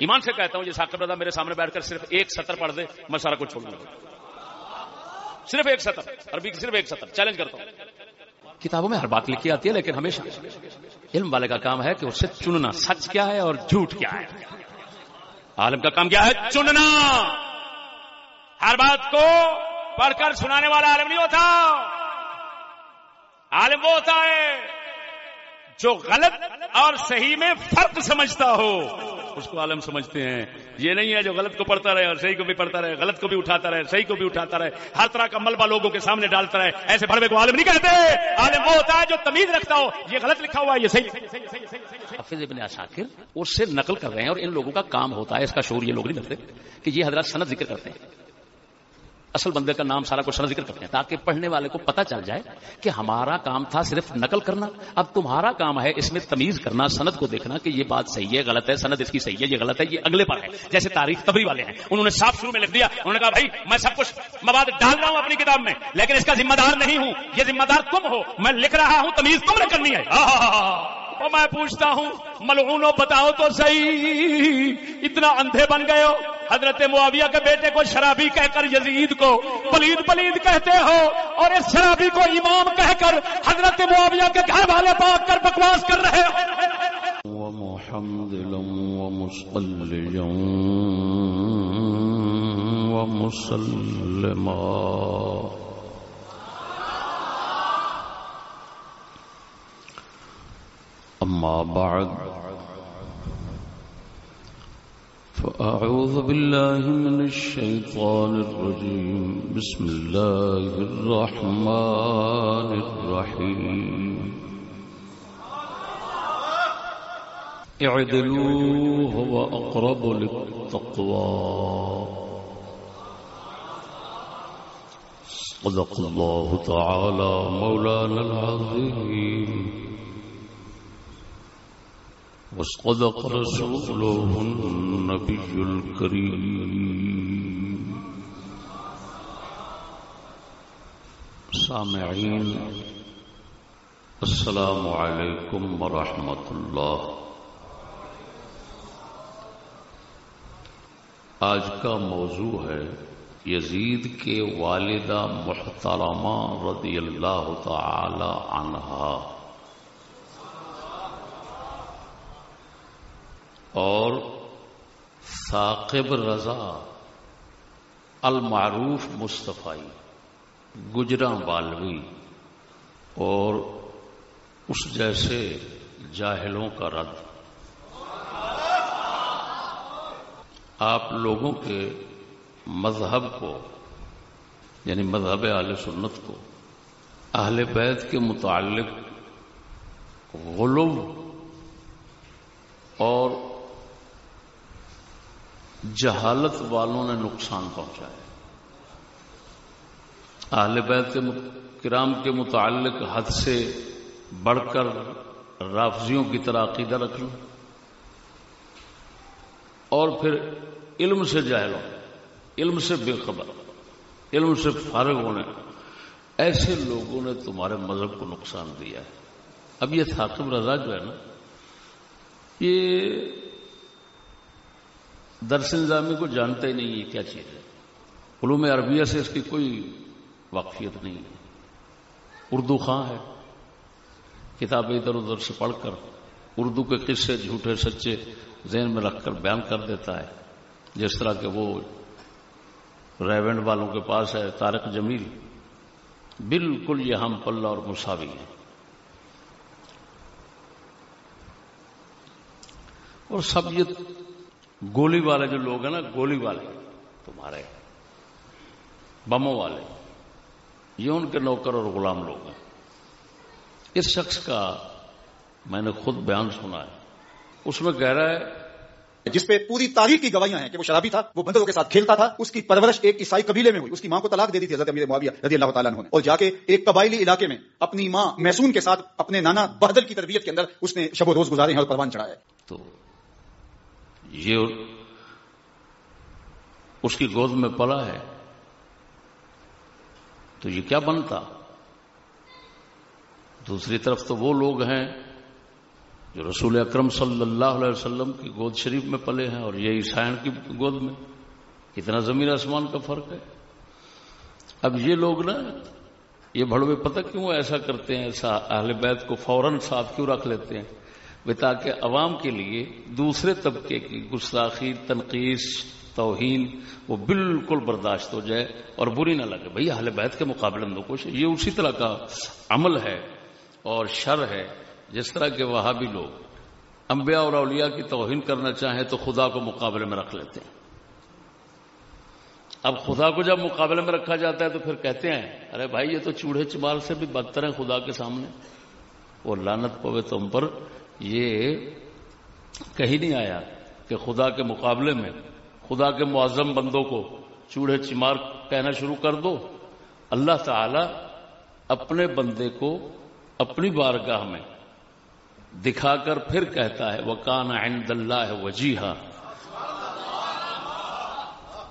ایمان سے کہتا ہوں، یہ ثاقب رضا میرے سامنے بیٹھ کر صرف ایک سطر پڑھ دے، میں سارا کچھ چھوڑ دوں صرف ایک سطر، عربی کی صرف ایک سطر چیلنج کرتا ہوں۔ کتابوں میں ہر بات لکھی آتی ہے، لیکن ہمیشہ علم والے کا کام ہے کہ اسے چننا۔ سچ کیا ہے اور جھوٹ کیا ہے؟ عالم کا کام کیا ہے؟ چننا۔ ہر بات کو پڑھ کر سنانے والا عالم نہیں ہوتا۔ عالم وہ ہوتا ہے جو غلط اور صحیح میں فرق سمجھتا ہو۔ اس کو عالم سمجھتے ہیں۔ یہ نہیں ہے جو غلط کو پڑھتا رہے اور صحیح کو بھی پڑھتا رہے، غلط کو بھی اٹھاتا رہے، صحیح کو بھی اٹھاتا رہے۔ ہر طرح کا ملبہ لوگوں کے سامنے ڈالتا رہے۔ ایسے بڑے کو عالم نہیں کہتے۔ عالم وہ ہوتا ہے جو تمیز رکھتا ہو۔ یہ غلط لکھا ہوا ہے، یہ صحیح۔ حافظ ابن عساکر اس سے نقل کر رہے ہیں اور ان لوگوں کا کام ہوتا ہے، اس کا شور یہ لوگ نہیں کرتے کہ یہ حضرات سند ذکر کرتے ہیں۔ اصل بندے کا نام سارا کچھ ذکر کرتے ہیں تاکہ پڑھنے والے کو پتا چل جائے کہ ہمارا کام تھا صرف نقل کرنا۔ اب تمہارا کام ہے اس میں تمیز کرنا، سند کو دیکھنا کہ یہ بات صحیح ہے، غلط ہے، سند اس کی صحیح ہے، یہ غلط ہے، یہ اگلے پر ہے۔ جیسے تاریخ تبری والے ہیں، انہوں نے صاف شروع میں لکھ دیا، انہوں نے کہا، بھائی، میں سب کچھ مواد ڈال رہا ہوں اپنی کتاب میں، لیکن اس کا ذمہ دار نہیں ہوں۔ یہ ذمہ دار تم ہو، میں لکھ رہا ہوں، تمیز تم نے کرنی ہے۔ میں پوچھتا ہوں ملعونو بتاؤ تو صحیح، اتنا اندھے بن گئے ہو؟ حضرت معاویہ کے بیٹے کو شرابی کہہ کر یزید کو پلید پلید کہتے ہو، اور اس شرابی کو امام کہہ کر حضرت معاویہ کے گھر والے پاک کر بکواس کر رہے ہو۔ ومسلما۔ أما بعد، فأعوذ بالله من الشيطان الرجيم. بسم الله الرحمن الرحيم. اعدلوا هو أقرب للتقوى. صدق الله تعالى مولانا العظيم. وصدق رسوله النبي الكريم سامعين السلام عليكم ورحمة الله آج کا موضوع ہے یزید کے والدہ محترمہ رضی اللہ تعالی عنہا اور ثاقب رضا المعروف مصطفی گجرا بالوی اور اس جیسے جاہلوں کا رد۔ آپ لوگوں کے مذہب کو یعنی مذہب اہل سنت کو، اہل بیت کے متعلق غلو اور جہالت والوں نے نقصان پہنچایا اہل بیت کرام کے متعلق حد سے بڑھ کر رافضیوں کی طرح عقیدہ رکھنا اور پھر علم سے جاہل علم سے بے خبر علم سے فارغ ہونے۔ ایسے لوگوں نے تمہارے مذہب کو نقصان دیا ہے۔ اب یہ ثاقب رضا جو ہے نا، یہ درس انضامی کو جانتا ہی نہیں یہ کیا چیز ہے۔ علوم عربیہ سے اس کی کوئی واقفیت نہیں ہے۔ اردو خاں ہے۔ کتابیں ادھر ادھر سے پڑھ کر اردو کے قصے جھوٹے سچے ذہن میں رکھ کر بیان کر دیتا ہے۔ جس طرح کہ وہ ریونڈ والوں کے پاس ہے تارک جمیل۔ بالکل یہ ہم پلہ اور مساوی ہیں۔ اور سب یہ گولی والے جو لوگ ہیں نا گولی والے تمہارے بموں والے یہ ان کے نوکر اور غلام لوگ ہیں۔ اس شخص کا میں نے خود بیان سنا ہے۔ اس میں کہہ رہا ہے جس پہ پوری تاریخ کی گواہیاں ہیں کہ وہ شرابی تھا وہ بندروں کے ساتھ کھیلتا تھا اس کی پرورش ایک عیسائی قبیلے میں ہوئی اس کی ماں کو طلاق دے دی تھی حضرت امیر معاویہ رضی اللہ تعالیٰ نے۔ اور جا کے ایک قبائلی علاقے میں اپنی ماں محسون کے ساتھ اپنے نانا بہدل کی تربیت کے اندر اس نے شب و روز گزارے ہیں اور پروان چڑھایا تو یہ اس کی گود میں پلا ہے تو یہ کیا بنتا؟ دوسری طرف تو وہ لوگ ہیں جو رسول اکرم صلی اللہ علیہ وسلم کی گود شریف میں پلے ہیں اور یہ عیسائن کی گود میں۔ کتنا زمین آسمان کا فرق ہے۔ اب یہ لوگ نا، یہ بڑوے پتہ کیوں ایسا کرتے ہیں؟ ایسا اہل بیت کو فوراً ساتھ کیوں رکھ لیتے ہیں؟ وہ تاکہ عوام کے لیے دوسرے طبقے کی گستاخی تنقید توہین وہ بالکل برداشت ہو جائے اور بری نہ لگے۔ بھئی اہل بیت کے مقابلے میں کچھ یہ اسی طرح کا عمل ہے اور شر ہے۔ جس طرح کے وہاں بھی لوگ انبیاء اور اولیاء کی توہین کرنا چاہیں تو خدا کو مقابلے میں رکھ لیتے ہیں۔ اب خدا کو جب مقابلے میں رکھا جاتا ہے تو پھر کہتے ہیں، ارے بھائی، یہ تو چوڑے چمال سے بھی بدتر ہیں خدا کے سامنے۔ وہ لانت پوے تم پر یہ کہیں نہیں آیا کہ خدا کے مقابلے میں، خدا کے معظم بندوں کو چوڑے چمار کہنا شروع کر دو۔ اللہ تعالی اپنے بندے کو اپنی بارگاہ میں دکھا کر پھر کہتا ہے وہ کان عند اللہ وجیحا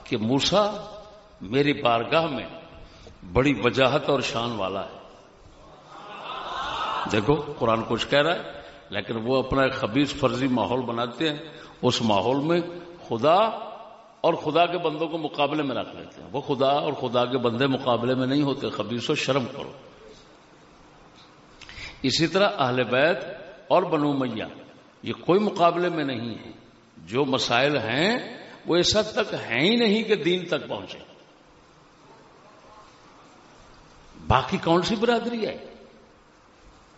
کہ موسا میری بارگاہ میں بڑی وجاہت اور شان والا ہے۔ دیکھو، قرآن کچھ کہہ رہا ہے۔ لیکن وہ اپنا ایک خبیص فرضی ماحول بناتے ہیں، اس ماحول میں خدا اور خدا کے بندوں کو مقابلے میں رکھ لیتے ہیں۔ وہ خدا اور خدا کے بندے مقابلے میں نہیں ہوتے، خبیص و شرم کرو۔ اسی طرح اہل بیت اور بنو میاں، یہ کوئی مقابلے میں نہیں ہے جو مسائل ہیں، وہ اس حد تک ہیں ہی نہیں کہ دین تک پہنچے۔ باقی کون سی برادری ہے؟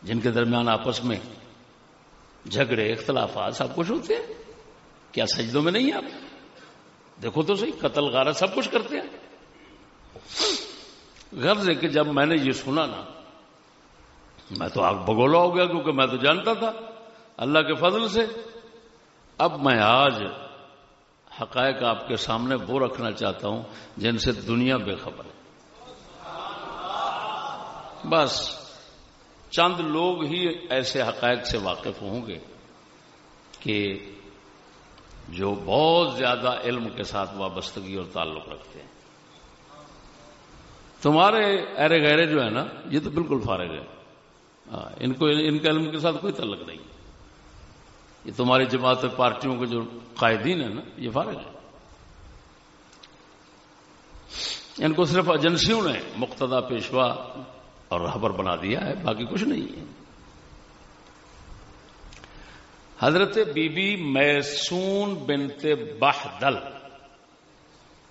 جن کے درمیان آپس میں جھگڑے، اختلافات سب کچھ ہوتے ہیں۔ کیا سجدوں میں نہیں آپ؟ دیکھو تو صحیح، قتل، غارت سب کچھ کرتے ہیں۔ غرض ہے کہ جب میں نے یہ سنا نا، میں تو آگ بگولا ہو گیا کیونکہ میں تو جانتا تھا اللہ کے فضل سے۔ اب میں آج حقائق آپ کے سامنے وہ رکھنا چاہتا ہوں جن سے دنیا بے خبر ہے۔ بس۔ چند لوگ ہی ایسے حقائق سے واقف ہوں گے کہ جو بہت زیادہ علم کے ساتھ وابستگی اور تعلق رکھتے ہیں۔ تمہارے ایرے گہرے جو ہے نا یہ تو بالکل فارغ ہے ہاں، ان کو ان کے علم کے ساتھ کوئی تعلق نہیں یہ تمہاری جماعت پارٹیوں کے جو قائدین ہیں نا یہ فارغ ہے ان کو صرف ایجنسیوں نے مقتدا پیشوا اور رہبر بنا دیا ہے، باقی کچھ نہیں ہے۔ حضرت بی بی میسون بنت بہدل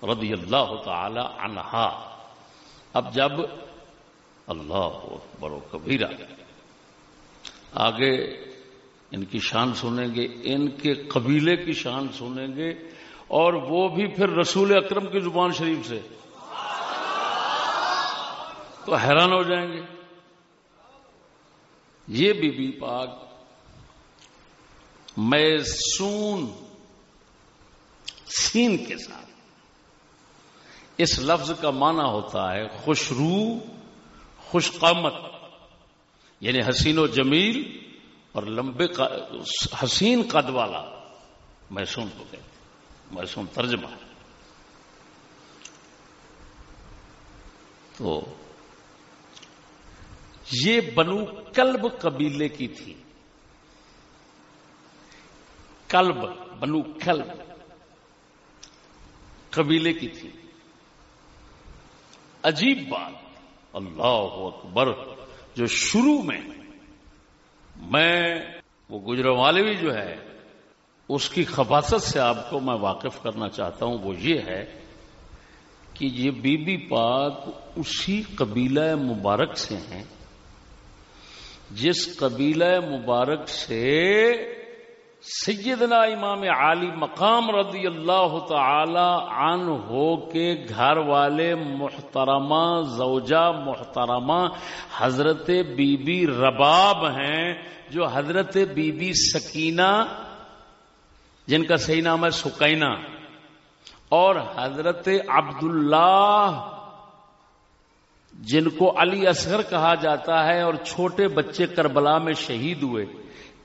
رضی اللہ تعالی عنہا۔ اب جب اللہ برو کبیرہ آگے ان کی شان سنیں گے، ان کے قبیلے کی شان سنیں گے، اور وہ بھی پھر رسول اکرم کی زبان شریف سے۔ تو حیران ہو جائیں گے۔ یہ بی بی پاک میسون سین کے ساتھ اس لفظ کا معنی ہوتا ہے خوشرو خوش قامت یعنی حسین و جمیل اور لمبے حسین قد والا۔ محسون کو کہتے محسون ترجمہ تو یہ بنو کلب قبیلے کی تھی۔ کلب، بنو کلب قبیلے کی تھی۔ عجیب بات، اللہ اکبر، جو شروع میں میں، وہ گجرا والے بھی جو ہے، اس کی خباست سے آپ کو میں واقف کرنا چاہتا ہوں، وہ یہ ہے کہ یہ بی بی پاک اسی قبیلہ مبارک سے ہیں۔ جس قبیلہ مبارک سے سیدنا امام عالی مقام رضی اللہ تعالی عن ہو کے گھر والے محترمہ، زوجہ محترمہ حضرت بی بی رباب ہیں، جو حضرت بی بی سکینہ، جن کا صحیح نام ہے سکینہ، اور حضرت عبداللہ جن کو علی اصغر کہا جاتا ہے اور چھوٹے بچے کربلا میں شہید ہوئے،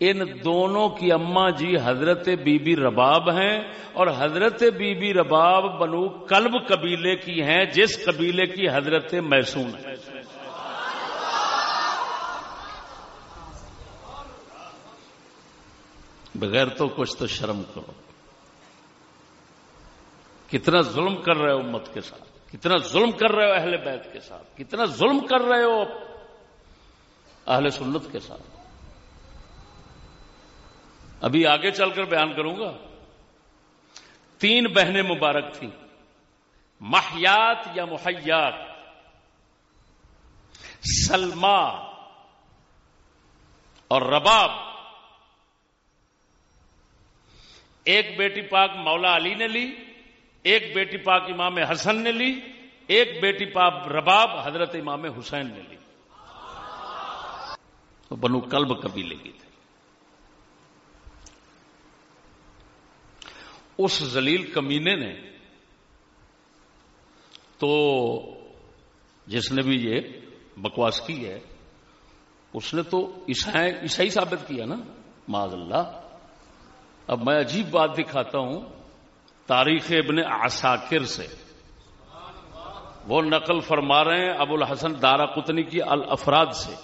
ان دونوں کی اما جی حضرت بی بی رباب ہیں اور حضرت بی بی رباب بنو کلب قبیلے کی ہیں، جس قبیلے کی حضرت محسون ہے بغیر تو کچھ تو شرم کرو۔ کتنا ظلم کر رہے ہو امت کے ساتھ۔ کتنا ظلم کر رہے ہو اہل بیت کے ساتھ؟ کتنا ظلم کر رہے ہو اہل سنت کے ساتھ؟ ابھی آگے چل کر بیان کروں گا۔ تین بہنیں مبارک تھیں۔ محیات یا محیات؟ سلما اور رباب۔ ایک بیٹی پاک مولا علی نے لی۔ ایک بیٹی پاک امام حسن نے لی، ایک بیٹی پاک رباب حضرت امام حسین نے لی۔ تو بنو کلب کبھی لے گی تھی اس زلیل کمینے نے تو جس نے بھی یہ بکواس کی ہے، اس نے تو عیسائی ثابت کیا نا معذ اللہ۔ اب میں عجیب بات دکھاتا ہوں تاریخ ابن عساکر سے۔ وہ نقل فرما رہے ہیں ابو الحسن دارا قطنی کی الافراد سے۔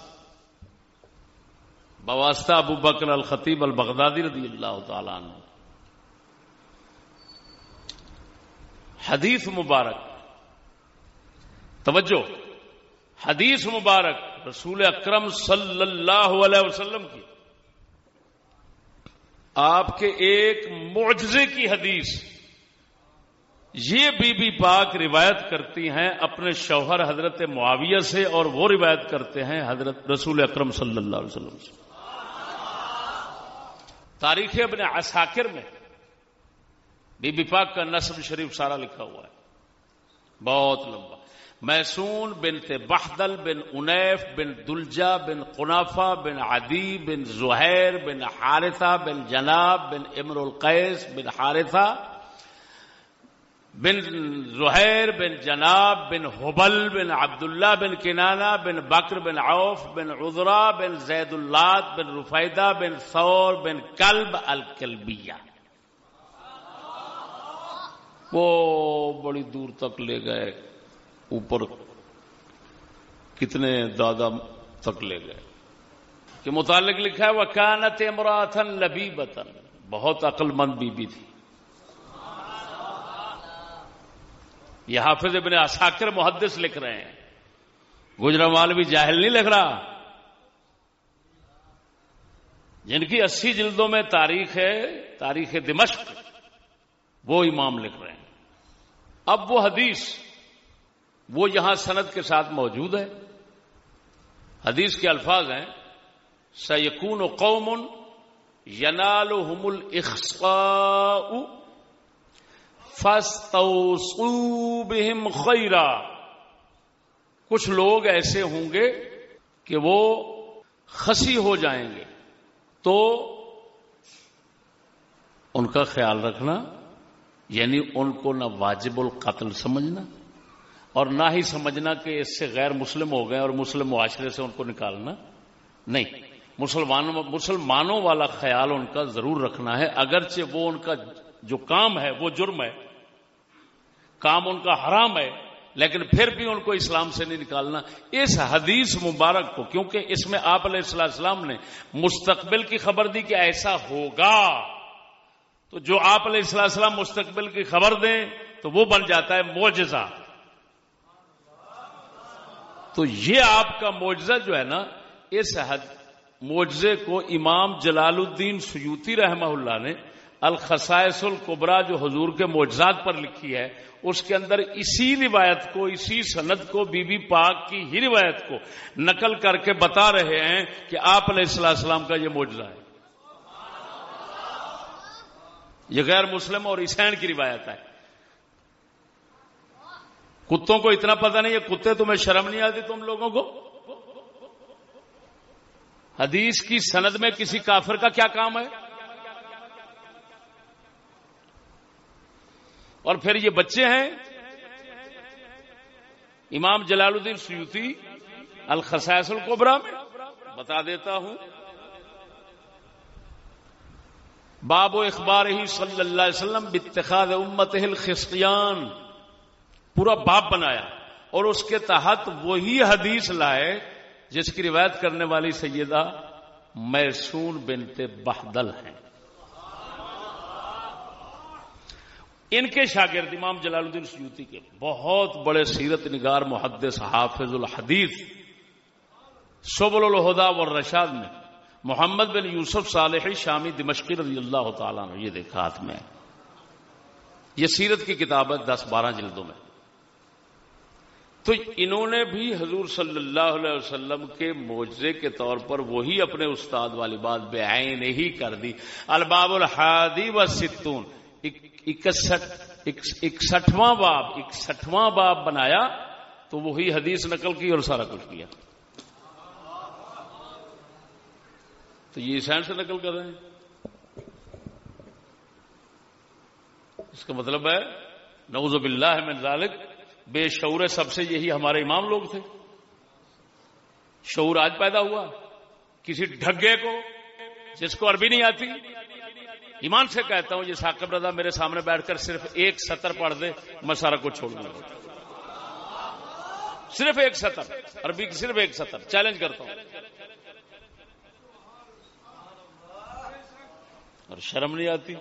بواسطہ ابو بکر الخطیب البغدادی رضی اللہ تعالیٰ عنہ۔ حدیث مبارک۔ توجہ۔ حدیث مبارک رسول اکرم صلی اللہ علیہ وسلم کی۔ آپ کے ایک معجزے کی حدیث۔ یہ بی بی پاک روایت کرتی ہیں اپنے شوہر حضرت معاویہ سے اور وہ روایت کرتے ہیں حضرت رسول اکرم صلی اللہ علیہ وسلم سے۔ تاریخ ابن عساکر میں بی بی پاک کا نصب شریف سارا لکھا ہوا ہے۔ بہت لمبا۔ میسون بن بحدل بن انیف بن دلجا بن قنافہ بن عدی بن زہیر بن حارثہ بن جناب بن امر القیس بن حارثہ بن زہیر، بن جناب، بن حبل، بن عبداللہ، بن کنانا بن بکر، بن عوف، بن عذرا، بن زید اللہ بن رفیدہ، بن ثور، بن کلب الکلبیہ۔ وہ بڑی دور تک لے گئے، اوپر کتنے دادا تک لے گئے۔ کہ متعلق لکھا ہے وہ کانت امراتن لبی بتن بہت عقل مند بی بی تھی۔ یہ حافظ ابن اساکر محدث لکھ رہے ہیں۔ گجرا مال بھی جاہل نہیں لکھ رہا۔ جن کی اسی جلدوں میں تاریخ ہے، تاریخ دمشق، وہ امام لکھ رہے ہیں۔ اب وہ حدیث، وہ یہاں سند کے ساتھ موجود ہے۔ حدیث کے الفاظ ہیں۔ سیکون و قومن ینال حمل بہم خیرا۔ کچھ لوگ ایسے ہوں گے کہ وہ خسی ہو جائیں گے۔ تو ان کا خیال رکھنا یعنی ان کو نہ واجب القتل سمجھنا اور نہ ہی سمجھنا کہ اس سے غیر مسلم ہو گئے اور مسلم معاشرے سے ان کو نکالنا۔ نہیں، مسلمانوں مسلمانوں والا خیال ان کا ضرور رکھنا ہے، اگرچہ وہ ان کا جو کام ہے وہ جرم ہے، کام ان کا حرام ہے، لیکن پھر بھی ان کو اسلام سے نہیں نکالنا۔ اس حدیث مبارک کو، کیونکہ اس میں آپ علیہ السلام نے مستقبل کی خبر دی کہ ایسا ہوگا، تو جو آپ علیہ السلام مستقبل کی خبر دیں تو وہ بن جاتا ہے موجزہ تو یہ آپ کا معجزہ جو ہے نا، اس حد، معجزے کو امام جلال الدین سیوتی رحمہ اللہ نے الخصائص القبرا جو حضور کے معجزات پر لکھی ہے، اس کے اندر اسی روایت کو، اسی سند کو، بی بی پاک کی ہی روایت کو نقل کر کے بتا رہے ہیں کہ آپ علیہ السلام کا یہ معجزہ ہے۔ یہ غیر مسلم اور عیسین کی روایت ہے۔ کتوں کو اتنا پتہ نہیں یہ کتے تمہیں شرم نہیں آتی تم لوگوں کو؟ حدیث کی سند میں کسی کافر کا کیا کام ہے؟ اور پھر یہ بچے ہیں امام جلال الدین سیوتی الخصائص القبرا میں۔ بتا دیتا ہوں۔ باب و اخبار ہی صلی اللہ علیہ وسلم بتخاد امت الخستیان پورا باپ بنایا۔ اور اس کے تحت وہی حدیث لائے جس کی روایت کرنے والی سیدہ میسون بنت بہدل ہیں۔ ان کے شاگرد امام جلال الدین سیوتی کے بہت بڑے سیرت نگار محدث حافظ الحدیث سبل الہدا والرشاد میں محمد بن یوسف صالح شامی دمشقی رضی اللہ تعالیٰ نے یہ دیکھا ہاتھ میں۔ یہ سیرت کی کتاب ہے دس بارہ جلدوں میں۔ تو انہوں نے بھی حضور صلی اللہ علیہ وسلم کے معجزے کے طور پر وہی اپنے استاد والی بات بے عین ہی کر دی۔ الباب الحادی و ستون اکسٹھواں باب اکسٹھواں باب بنایا تو وہی حدیث نقل کی اور سارا کچھ کیا۔ تو یہ سائنس سے نقل کر رہے ہیں۔ اس کا مطلب ہے نوز باللہ من ذالک، بے شعور سب سے یہی ہمارے امام لوگ تھے۔ شعور آج پیدا ہوا، کسی ڈھگے کو جس کو عربی نہیں آتی ایمان سے کہتا ہوں یہ ثاقب رضا میرے سامنے بیٹھ کر صرف ایک سطر پڑھ دے، میں سارا کچھ چھوڑ دوں صرف ایک سطر، عربی کی صرف ایک سطر۔ چیلنج کرتا ہوں۔ اور شرم نہیں آتی؟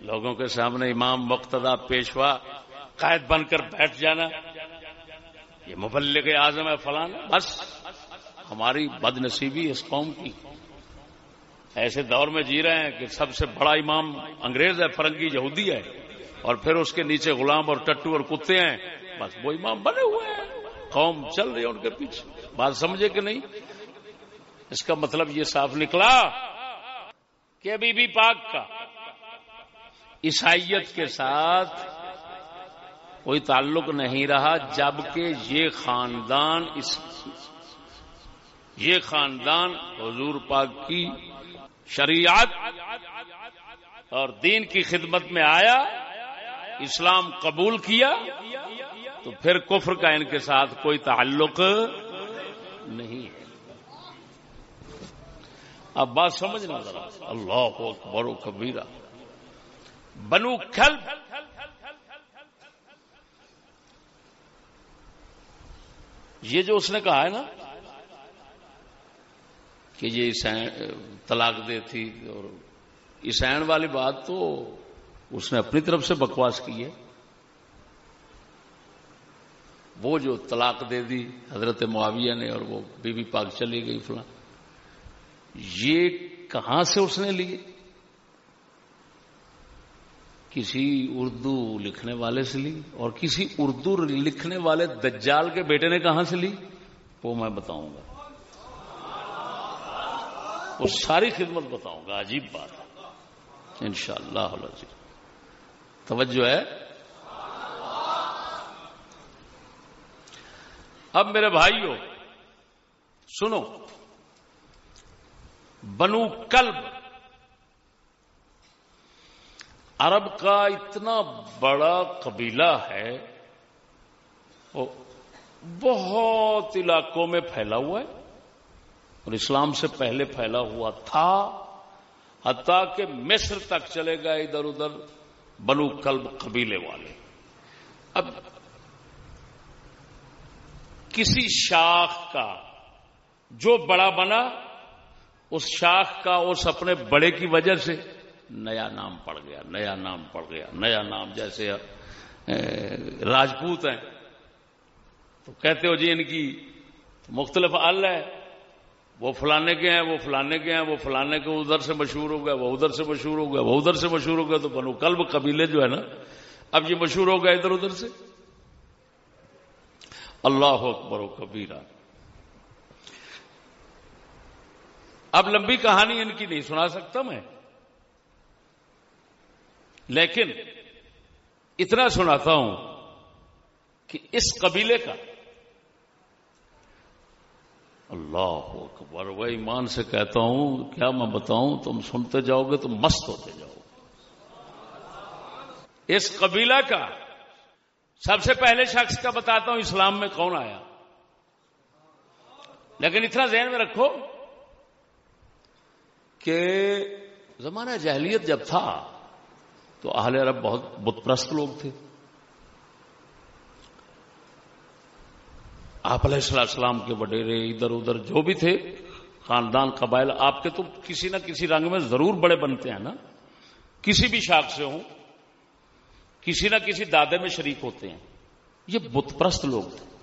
لوگوں کے سامنے امام مقتدا پیشوا قائد بن کر بیٹھ جانا، یہ مبلغ اعظم ہے فلان بس ہماری بد نصیبی اس قوم کی۔ ایسے دور میں جی رہے ہیں کہ سب سے بڑا امام انگریز ہے، فرنگی یہودی ہے۔ اور پھر اس کے نیچے غلام اور ٹٹو اور کتے ہیں۔ بس وہ امام بنے ہوئے ہیں۔ قوم چل رہی ہے ان کے پیچھے۔ بات سمجھے کہ نہیں؟ اس کا مطلب یہ صاف نکلا کہ ابھی بھی پاک کا۔ عیسائیت کے ساتھ کوئی تعلق نہیں رہا جبکہ یہ خاندان اس یہ خاندان حضور پاک کی شریعت اور دین کی خدمت میں آیا، اسلام قبول کیا، تو پھر کفر کا ان کے ساتھ کوئی تعلق نہیں ہے۔ اب بات سمجھنا ذرا۔ اللہ کو بڑو کبیرہ۔ بنو کھل یہ جو اس نے کہا ہے نا کہ یہ طلاق دے تھی اور عیسائن والی بات تو اس نے اپنی طرف سے بکواس کی ہے۔ وہ جو طلاق دے دی حضرت معاویہ نے اور وہ بی بی پاک چلی گئی فلاں۔ یہ کہاں سے اس نے لی کسی اردو لکھنے والے سے لی اور کسی اردو لکھنے والے دجال کے بیٹے نے کہاں سے لی؟ وہ میں بتاؤں گا۔ وہ ساری خدمت بتاؤں گا، عجیب بات ان شاء اللہ توجہ ہے؟ اب میرے بھائیوں، سنو۔ بنو کلب۔ عرب کا اتنا بڑا قبیلہ ہے، وہ بہت علاقوں میں پھیلا ہوا ہے۔ اور اسلام سے پہلے پھیلا ہوا تھا، حتیٰ کہ مصر تک چلے گا ادھر ادھر بنو کلب قبیلے والے۔ اب کسی شاخ کا جو بڑا بنا، اس شاخ کا اس اپنے بڑے کی وجہ سے نیا نام پڑ گیا، نیا نام پڑ گیا، نیا نام جیسے راجپوت ہیں۔ تو کہتے ہو جی ان کی مختلف ال ہے۔ وہ فلانے کے ہیں، وہ فلانے کے ہیں، وہ فلانے کے ادھر سے مشہور ہو گیا وہ ادھر سے مشہور ہو گیا وہ ادھر سے مشہور ہو گیا تو بنو کلب قبیلے جو ہے نا، اب یہ مشہور ہو گیا ادھر ادھر سے۔ اللہ اکبر و کبیرہ۔ اب لمبی کہانی ان کی نہیں سنا سکتا میں۔ لیکن اتنا سناتا ہوں کہ اس قبیلے کا اللہ اکبر، وہ ایمان سے کہتا ہوں، کیا میں بتاؤں، تم سنتے جاؤ گے تو مست ہوتے جاؤ گے۔ اس قبیلہ کا سب سے پہلے شخص کا بتاتا ہوں، اسلام میں کون آیا۔ لیکن اتنا ذہن میں رکھو کہ زمانہ جہلیت جب تھا تو اہل عرب بہت بت پرست لوگ تھے۔ آپ علیہ السلام کے وڈیرے ادھر ادھر جو بھی تھے، خاندان، قبائل، آپ کے تو کسی نہ کسی رنگ میں ضرور بڑے بنتے ہیں نا۔ کسی بھی شاخ سے ہوں، کسی نہ کسی دادے میں شریک ہوتے ہیں۔ یہ بت پرست لوگ تھے۔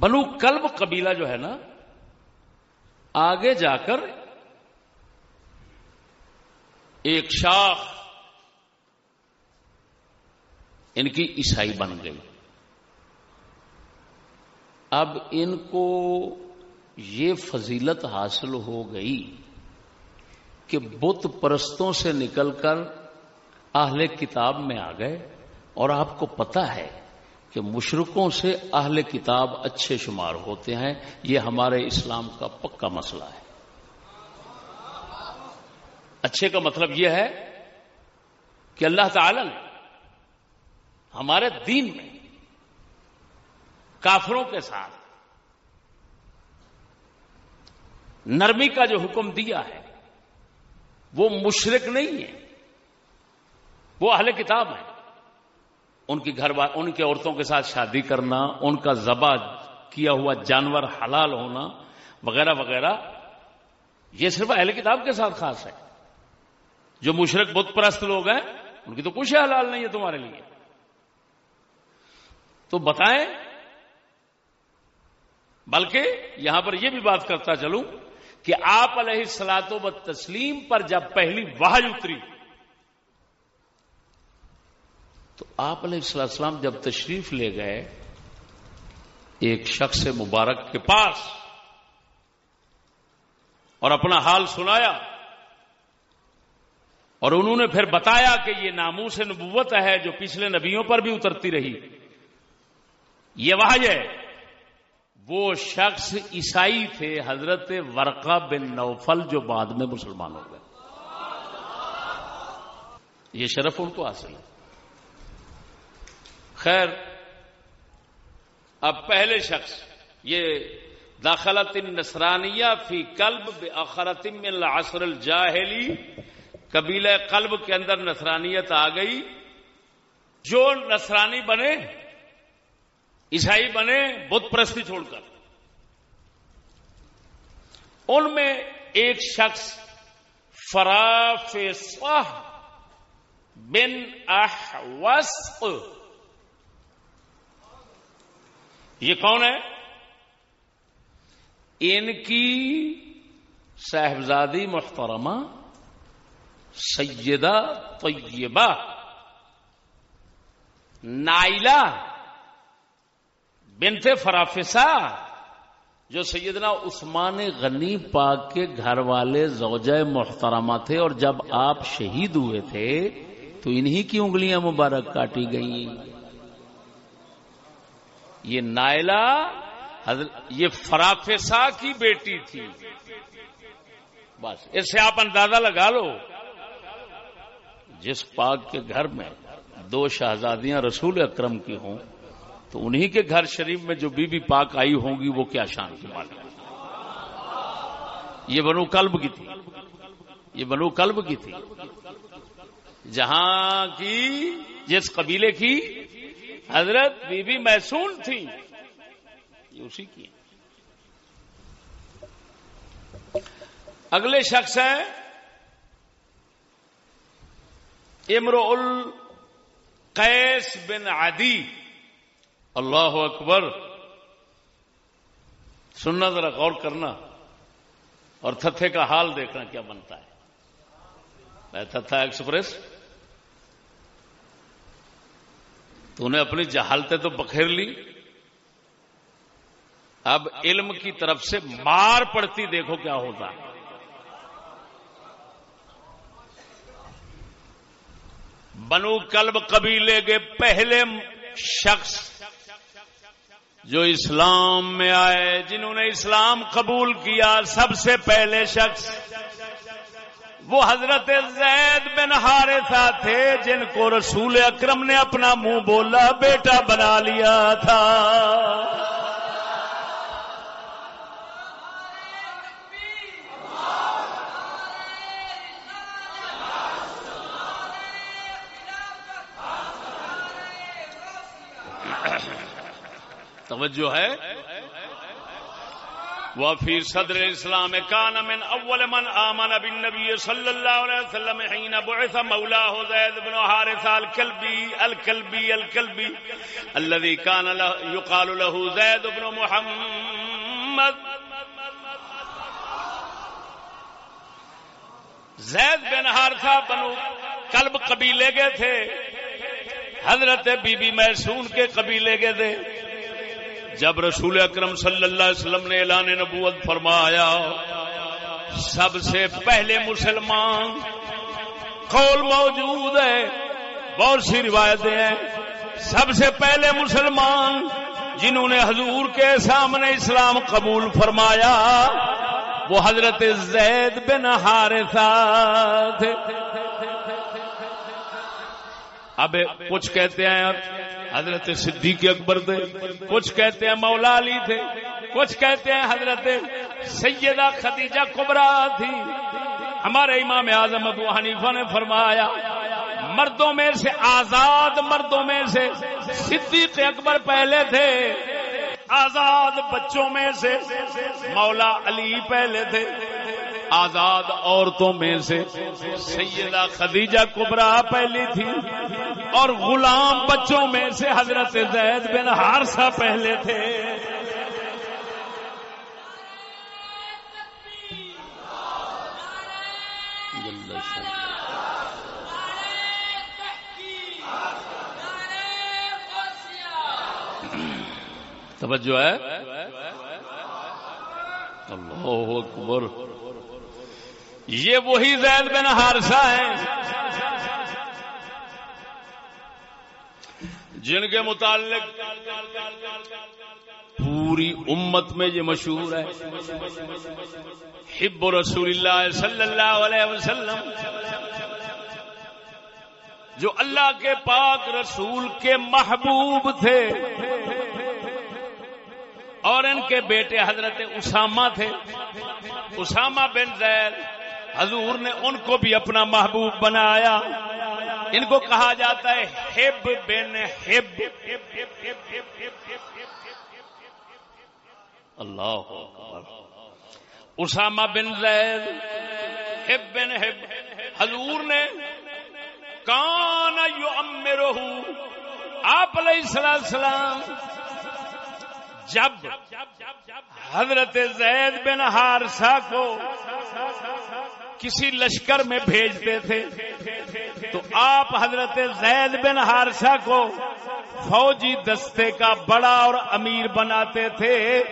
بنو کلب قبیلہ جو ہے نا، آگے جا کر ایک شاخ ان کی عیسائی بن گئی۔ اب ان کو یہ فضیلت حاصل ہو گئی کہ بت پرستوں سے نکل کر اہل کتاب میں آ گئے اور آپ کو پتا ہے کہ مشرقوں سے اہل کتاب اچھے شمار ہوتے ہیں، یہ ہمارے اسلام کا پکا مسئلہ ہے۔ اچھے کا مطلب یہ ہے کہ اللہ تعالی نے ہمارے دین میں کافروں کے ساتھ۔ نرمی کا جو حکم دیا ہے، وہ مشرق نہیں ہے۔ وہ اہل کتاب ہے ان کی گھر ان کے عورتوں کے ساتھ شادی کرنا، ان کا ذبح کیا ہوا جانور حلال ہونا، وغیرہ وغیرہ، یہ صرف اہل کتاب کے ساتھ خاص ہے۔ جو مشرق بت پرست لوگ ہیں، ان کی تو کچھ حلال نہیں ہے تمہارے لیے۔ تو بتائیں بلکہ یہاں پر یہ بھی بات کرتا چلوں کہ آپ علیہ سلاط و تسلیم پر جب پہلی واحج اتری، تو آپ علیہ السلام جب تشریف لے گئے ایک شخص مبارک کے پاس اور اپنا حال سنایا اور انہوں نے پھر بتایا کہ یہ ناموں سے نبوت ہے جو پچھلے نبیوں پر بھی اترتی رہی۔ یہ واحج ہے۔ وہ شخص عیسائی تھے، حضرت ورقہ بن نوفل جو بعد میں مسلمان ہو گئے۔ یہ شرف ان کو حاصل ہے۔ خیر، اب پہلے شخص، یہ داخلت نسرانیہ فی قلب اخرت من العصر الجاہلی، قبیلہ قلب کے اندر نسرانیت آ گئی۔ جو نسرانی بنے عیسائی بنے، بت پرستی چھوڑ کر۔ ان میں ایک شخص، فراف بن احوس یہ کون ہے؟ ان کی صاحبزادی محترمہ سیدہ طیبہ نائلہ۔ بنت فرافسا جو سیدنا عثمان غنی پاک کے گھر والے زوجہ محترمہ تھے، اور جب آپ شہید ہوئے تھے، تو انہی کی انگلیاں مبارک کاٹی گئیں۔ یہ نائلہ یہ فرافسا کی بیٹی تھی۔ بس، اس سے آپ اندازہ لگا لو۔ جس پاک کے گھر میں دو شہزادیاں رسول اکرم کی ہوں تو انہی کے گھر شریف میں جو بی بی پاک آئی ہوں گی وہ کیا شان کی بات یہ بنو کلب کی تھی۔ یہ بنو کلب کی تھی۔ جہاں کی جس قبیلے کی حضرت بی بی محسون تھی۔ یہ اسی کی اگلے شخص ہیں امرو القیس بن عدی۔ اللہ اکبر سننا ذرا غور کرنا اور تھتھے کا حال دیکھنا کیا بنتا ہے۔ تھتھا ایکسپریس۔ تو نے اپنی جہالتیں تو بکھیر لی۔ اب علم کی طرف سے مار پڑتی دیکھو کیا ہوتا۔ بنو کلب قبیلے کے پہلے شخص جو اسلام میں آئے، جنہوں نے اسلام قبول کیا، سب سے پہلے شخص وہ حضرت زید بن حارثہ تھے، جن کو رسول اکرم نے اپنا منہ بولا، بیٹا بنا لیا تھا۔ توجہ ہے؟ وفي صدر الإسلام كان من أول من آمن بالنبي صلى الله عليه وسلم حين بعث مولاه زيد بن حارثة الكلبي الكلبي الكلبي الذي كان له، يقال له زيد بن محمد. زید بن حارثہ بنو کلب قبیلے کے تھے، حضرت بی بی محسون کے قبیلے کے تھے۔ جب رسول اکرم صلی اللہ علیہ وسلم نے اعلان نبوت فرمایا، سب سے پہلے مسلمان قول موجود ہے، بہت سی روایتیں ہیں۔ سب سے پہلے مسلمان جنہوں نے حضور کے سامنے اسلام قبول فرمایا، وہ حضرت زید بن حارثہ تھے۔ اب کچھ کہتے ہیں حضرت صدیق اکبر تھے کچھ کہتے ہیں مولا علی تھے کچھ کہتے ہیں حضرت سیدہ خدیجہ کبرا تھی ہمارے امام اعظم ابو حنیفہ نے فرمایا، مردوں میں سے آزاد مردوں میں سے صدیق اکبر پہلے تھے، آزاد بچوں میں سے مولا علی پہلے تھے۔ آزاد عورتوں میں سے۔ سیدہ خدیجہ کبرا پہلی تھی اور غلام بچوں میں سے حضرت زید بن ہارسا پہلے تھے۔ توجہ ہے۔ اللہ اکبر۔ یہ وہی زید بن ہارسا ہے جن کے متعلق پوری امت میں یہ مشہور ہے۔ حب رسول اللہ صلی اللہ علیہ وسلم، جو اللہ کے پاک رسول کے محبوب تھے اور ان کے بیٹے حضرت اسامہ تھے۔ اسامہ بن زید حضور نے ان کو بھی اپنا محبوب بنایا۔ ان کو کہا جاتا ہے ہب بن ہب اللہ اسامہ بن زید۔ ہب بن ہب حضور نے کان یو امرہ آپ علیہ السلام جب حضرت زید بن ہارسا کو کسی لشکر میں بھیجتے تھے۔ تو آپ حضرت زید بن ہارسا کو فوجی دستے کا بڑا اور امیر بناتے تھے۔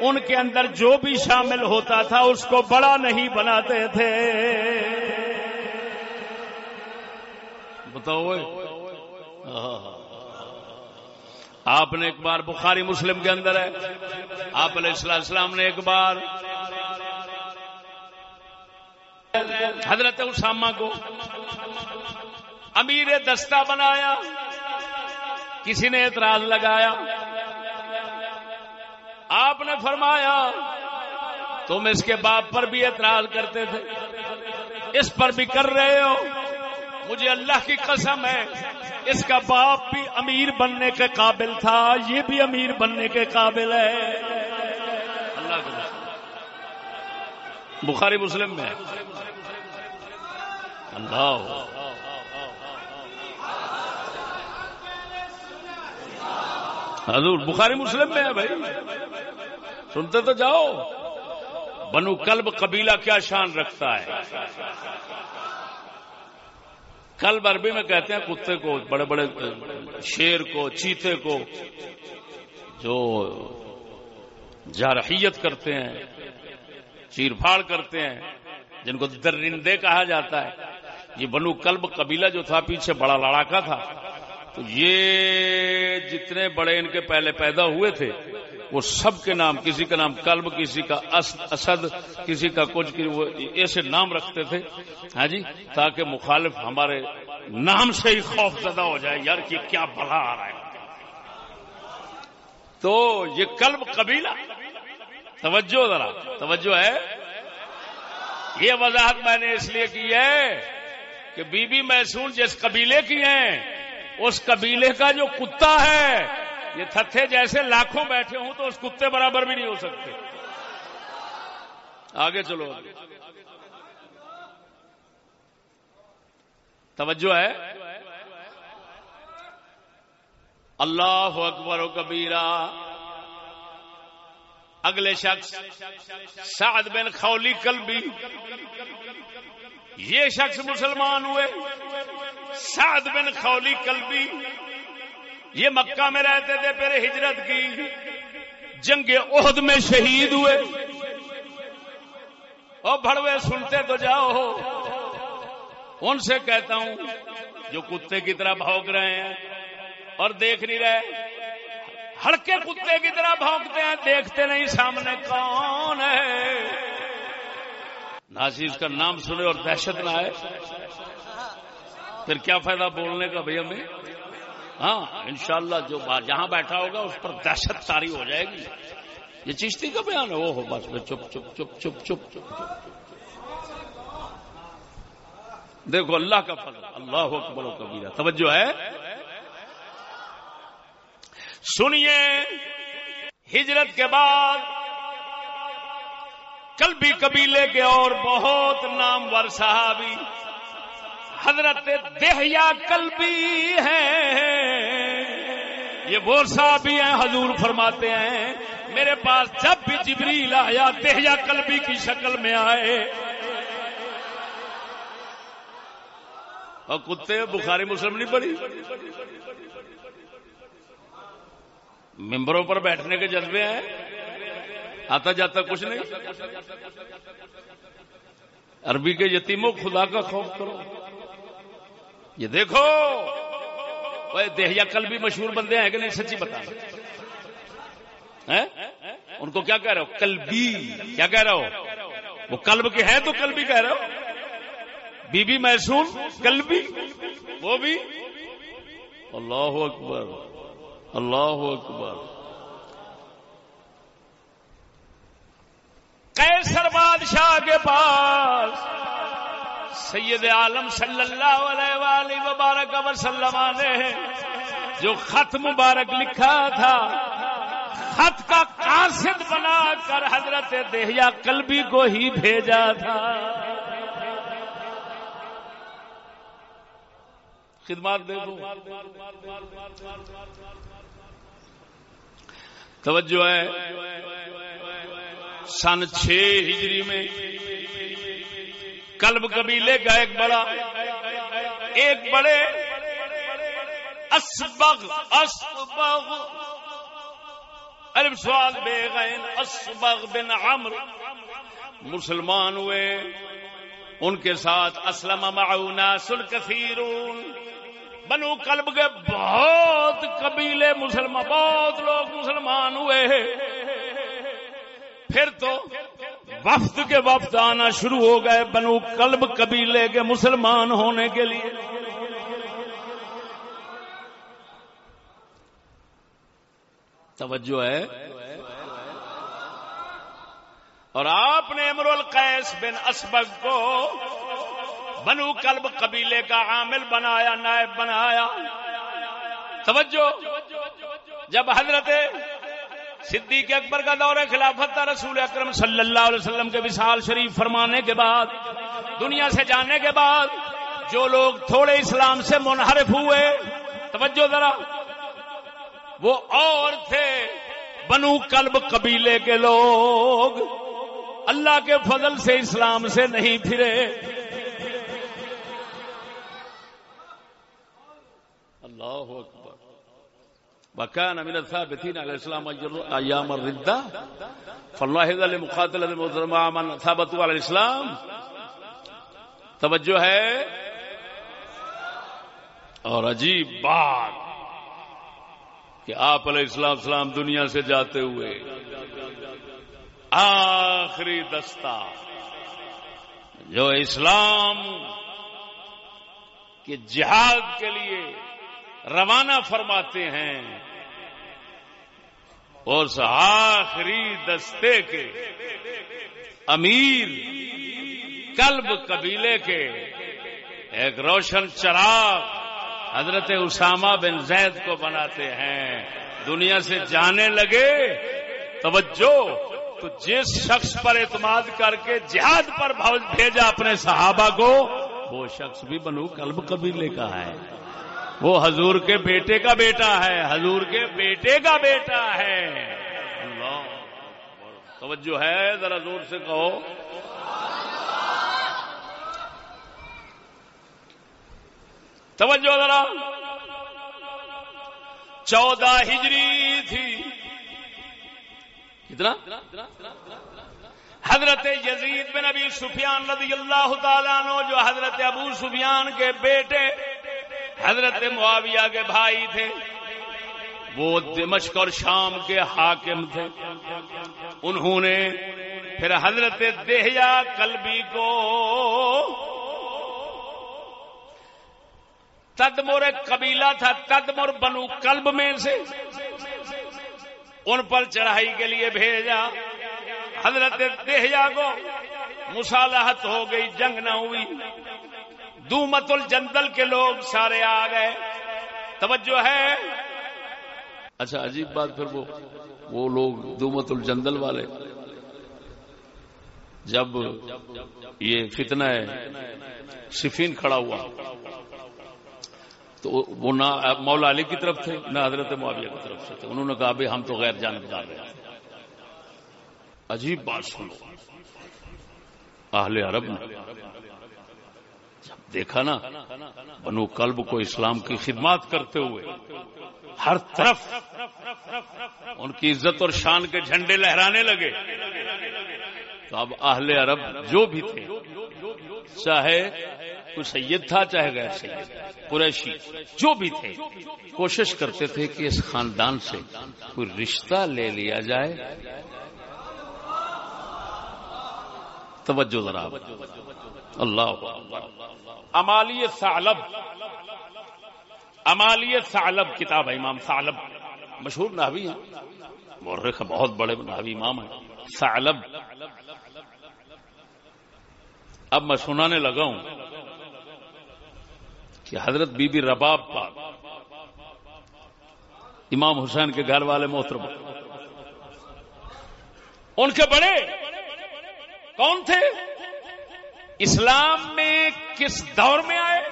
ان کے اندر جو بھی شامل ہوتا تھا، اس کو بڑا نہیں بناتے تھے۔ بتاؤ آپ نے ایک بار بخاری مسلم کے اندر ہے۔ آپ علیہ السلام نے ایک بار حضرت اسامہ کو امیر دستہ بنایا، کسی نے اعتراض لگایا۔ آپ نے فرمایا، تم اس کے باپ پر بھی اعتراض کرتے تھے۔ اس پر بھی کر رہے ہو۔ مجھے اللہ کی قسم ہے، اس کا باپ بھی امیر بننے کے قابل تھا، یہ بھی امیر بننے کے قابل ہے اللہ کا بخاری مسلم میں اللہ حضور بخاری مسلم میں ہے بھائی سنتے تو جاؤ بنو کلب قبیلہ کیا شان رکھتا ہے کلب عربی میں کہتے ہیں کتے کو، بڑے بڑے شیر کو، چیتے کو، جو جارحیت کرتے ہیں چیر پھاڑ کرتے ہیں، جن کو درندے کہا جاتا ہے۔ یہ بنو کلب قبیلہ جو تھا، پیچھے بڑا لڑاکا تھا۔ تو یہ جتنے بڑے ان کے پہلے پیدا ہوئے تھے، وہ سب کے نام، کسی کا نام کلب، کسی کا اسد، کسی کا کچھ وہ ایسے نام رکھتے تھے۔ ہاں جی تاکہ مخالف ہمارے نام سے ہی خوف زدہ ہو جائے، یار کہ کیا بڑا آ رہا ہے۔ تو یہ کلب قبیلہ توجہ ذرا، توجہ ہے؟ یہ وضاحت میں نے اس لیے کی ہے کہ بی بی محسون جس قبیلے کی ہیں، اس قبیلے کا جو کتا ہے، یہ تھے جیسے لاکھوں بیٹھے ہوں تو اس کتے برابر بھی نہیں ہو سکتے۔ آگے چلو۔ توجہ ہے؟ اللہ اکبر و کبیرہ۔ اگلے شخص سعد بن خولی کلبی۔ یہ شخص مسلمان ہوئے۔ سعد بن خولی کلبی۔ یہ مکہ میں رہتے تھے، پھر ہجرت کی۔ جنگ عہد میں شہید ہوئے۔ اور بڑوے سنتے تو جاؤ۔ ان سے کہتا ہوں، جو کتے کی طرح بھوک رہے ہیں اور دیکھ نہیں رہے۔ ہڑکے کتے کی طرح بھونکتے ہیں، دیکھتے نہیں سامنے کون ہے۔ ناسی اس کا نام سنے اور دہشت نہ آئے۔ پھر کیا فائدہ بولنے کا بھیا میں ہاں انشاءاللہ جو جہاں بیٹھا ہوگا اس پر دہشت ساری ہو جائے گی۔ یہ چیشتی کا بیان ہے؟ وہ ہو بس میں چپ چپ چپ چپ چپ چپ۔ دیکھو، اللہ کا فضل، اللہ اکبر و کبیرہ، توجہ ہے؟ سنیے، ہجرت کے بعد کلبی قبیلے کے اور بہت نامور صحابی، حضرت دہیا کلبی ہیں۔ یہ وہ صحابی ہیں، حضور فرماتے ہیں، میرے پاس جب بھی جبریل آیا، دہیا کلبی کی شکل میں آئے۔ اور کتے، بخاری مسلم نہیں پڑی ممبروں پر بیٹھنے کے جذبے ہیں؟ آتا جاتا کچھ نہیں؟ عربی کے یتیموں، خدا کا خوف کرو۔ یہ دیکھو دہیا کل بھی مشہور بندے ہیں کہ نہیں، سچی بتا۔ ان کو کیا کہہ رہے ہو؟ کلبی۔ کیا کہہ رہے ہو؟ وہ کلب کے ہے تو کل بھی کہہ رہے ہو؟ بی بی محسوس کل بھی وہ بھی۔ اللہ اکبر۔ اللہ اکبر۔ کیسر بادشاہ کے پاس سید عالم صلی اللہ علیہ وآلہ وبارک وسلم نے جو خط مبارک لکھا تھا۔ خط کا قاصد بنا کر حضرت دہیا کلبی کو ہی بھیجا تھا۔ خدمات دیکھو توجہ ہے۔ سن چھ ہجری میں کلب قبیلے کا ایک بڑا، ایک بڑے اسبغ اسبغ۔ الف سوال بے غین، اسبغ بن عمر مسلمان ہوئے، ان کے ساتھ اسلم معونا سل کثیرون بنو کلب کے بہت قبیلے مسلمان، بہت لوگ مسلمان ہوئے۔ پھر تو وفد کے وفد آنا شروع ہو گئے بنو کلب قبیلے کے مسلمان ہونے کے لیے۔ توجہ ہے۔ اور آپ نے امر القیس بن اسبق کو بنو کلب قبیلے کا عامل بنایا، نائب بنایا۔ توجہ، جب حضرت صدیق اکبر کا دور خلافت تھا، رسول اکرم صلی اللہ علیہ وسلم کے وشال شریف فرمانے کے بعد، دنیا سے جانے کے بعد جو لوگ تھوڑے اسلام سے منحرف ہوئے، توجہ ذرا، وہ اور تھے بنو کلب قبیلے کے لوگ۔ اللہ کے فضل سے اسلام سے نہیں پھرے۔ اللہ اکبر وكان من الثابتين على الاسلام ايام الرده فالله ذا لمقاتله المسلمين من ثبتوا على الاسلام توجہ ہے اور عجیب بات کہ آپ علیہ السلام اسلام دنیا سے جاتے ہوئے آخری دستہ جو اسلام کے جہاد کے لیے روانہ فرماتے ہیں۔ اس آخری دستے کے امیر کلب قبیلے کے ایک روشن چراغ حضرت اسامہ بن زید کو بناتے ہیں۔ دنیا سے جانے لگے، توجہ، تو جس شخص پر اعتماد کر کے جہاد پر بھیجا اپنے صحابہ کو، وہ شخص بھی بنو کلب قبیلے کا ہے۔ وہ حضور کے بیٹے کا بیٹا ہے، حضور کے بیٹے کا بیٹا ہے۔ اللہ توجہ ہے، ذرا زور سے کہو۔ توجہ ذرا۔ چودہ ہجری تھی۔ کتنا؟ حضرت یزید بن ابی سفیان رضی اللہ تعالیٰ عنہ، جو حضرت ابو سفیان کے بیٹے حضرت معاویہ کے بھائی تھے۔ وہ دمشق اور شام کے حاکم تھے۔ انہوں نے پھر حضرت دہیا کلبی کو تدمور ایک قبیلہ تھا تدمور بنو کلب میں سے ان پر چڑھائی کے لیے بھیجا۔ حضرت دہیا کو مصالحت ہو گئی، جنگ نہ ہوئی۔ دومت الجندل کے لوگ سارے آ گئے۔ توجہ ہے۔ اچھا عجیب بات پھر وہ وہ لوگ دومت الجندل والے۔ جب یہ فتنہ ہے صفین کھڑا ہوا۔ تو وہ نہ مولا علی کی طرف تھے، نہ حضرت معاویہ کی طرف سے تھے۔ انہوں نے کہا بھائی ہم تو غیر جانبدار رہے عجیب بات سنو۔ اہل عرب نے دیکھا نا، بنو کلب کو اسلام کی خدمات کرتے ہوئے ہر طرف ان کی عزت اور شان کے جھنڈے لہرانے لگے۔ تو اب اہل عرب جو بھی تھے، چاہے کوئی سید تھا، چاہے غیر سید، قریشی جو بھی تھے، کوشش کرتے تھے کہ اس خاندان سے کوئی رشتہ لے لیا جائے۔ توجہ ذرا۔ اللہ امالی ثعلب امالی ثعلب کتاب ہے، امام ثعلب مشہور نحوی ہیں۔ مورخ بہت بڑے نحوی امام ہیں۔ ثعلب اب میں سنانے لگا ہوں کہ حضرت بی بی رباب پاک امام حسین کے گھر والے محترم۔ ان کے بڑے کون تھے؟ اسلام میں کس دور میں آئے؟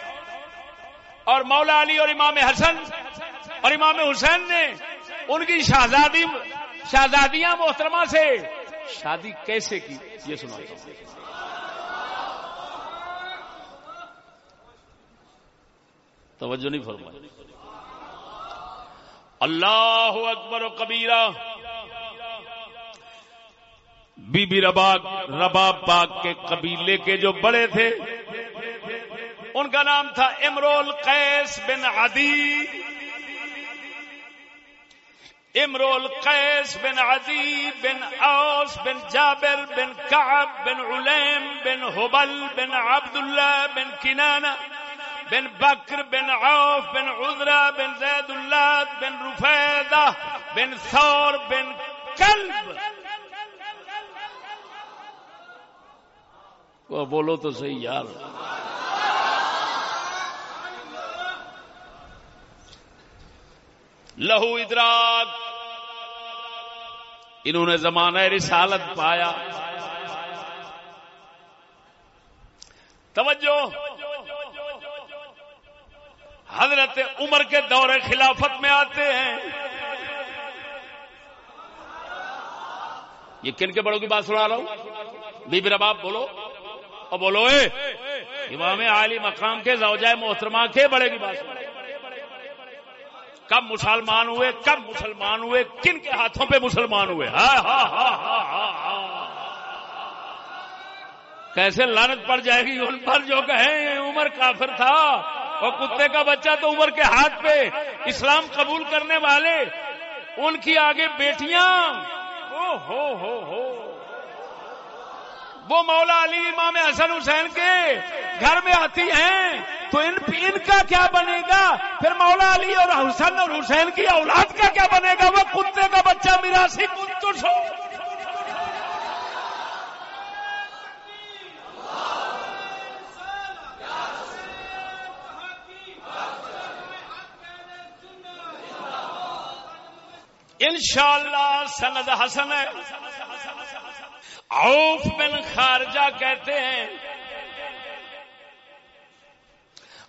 اور مولا علی اور امام حسن اور امام حسین نے ان کی شہزادی شہزادیاں محترمہ سے شادی کیسے کی؟ یہ سنا توجہ نہیں فرمائی۔ اللہ اکبر و کبیرہ۔ بی بی رباب رباب پاک کے قبیلے کے جو بڑے تھے، ان کا نام تھا امرول قیس بن عدی۔ امرول قیس بن عدی بن اوس بن جابر بن کعب بن علیم بن حبل بن عبداللہ بن کنانہ بن بکر بن عوف بن عذرا بن زید اللہ بن رفیدہ بن ثور بن کلب وہ بولو تو صحیح یار۔ لہو ادراک۔ انہوں نے زمانہ رسالت پایا۔ توجہ۔ حضرت عمر کے دور خلافت میں آتے ہیں۔ یہ کن کے بڑوں کی بات سنا رہا ہوں؟ بی بی رباب بولو۔ اور بولو، اے، امام عالی مقام کے زوجہ محترمہ کے بڑے کی بات کب مسلمان ہوئے، کب مسلمان ہوئے، کن کے ہاتھوں پہ مسلمان ہوئے؟ ہاں ہاں ہاں ہاں کیسے لانت پڑ جائے گی؟ ان پر جو کہیں عمر کافر تھا اور کتے کا بچہ تو عمر کے ہاتھ پہ اسلام قبول کرنے والے، ان کی آگے بیٹیاں۔ او ہو ہو ہو۔ وہ مولا علی امام حسن حسین کے گھر میں آتی ہیں، تو ان ان کا کیا بنے گا؟ پھر مولا علی اور حسن اور حسین کی اولاد کا کیا بنے گا؟ وہ کتے کا بچہ میراسی کنتش ہو انشاءاللہ سند حسن ہے۔ عوف بن خارجہ کہتے ہیں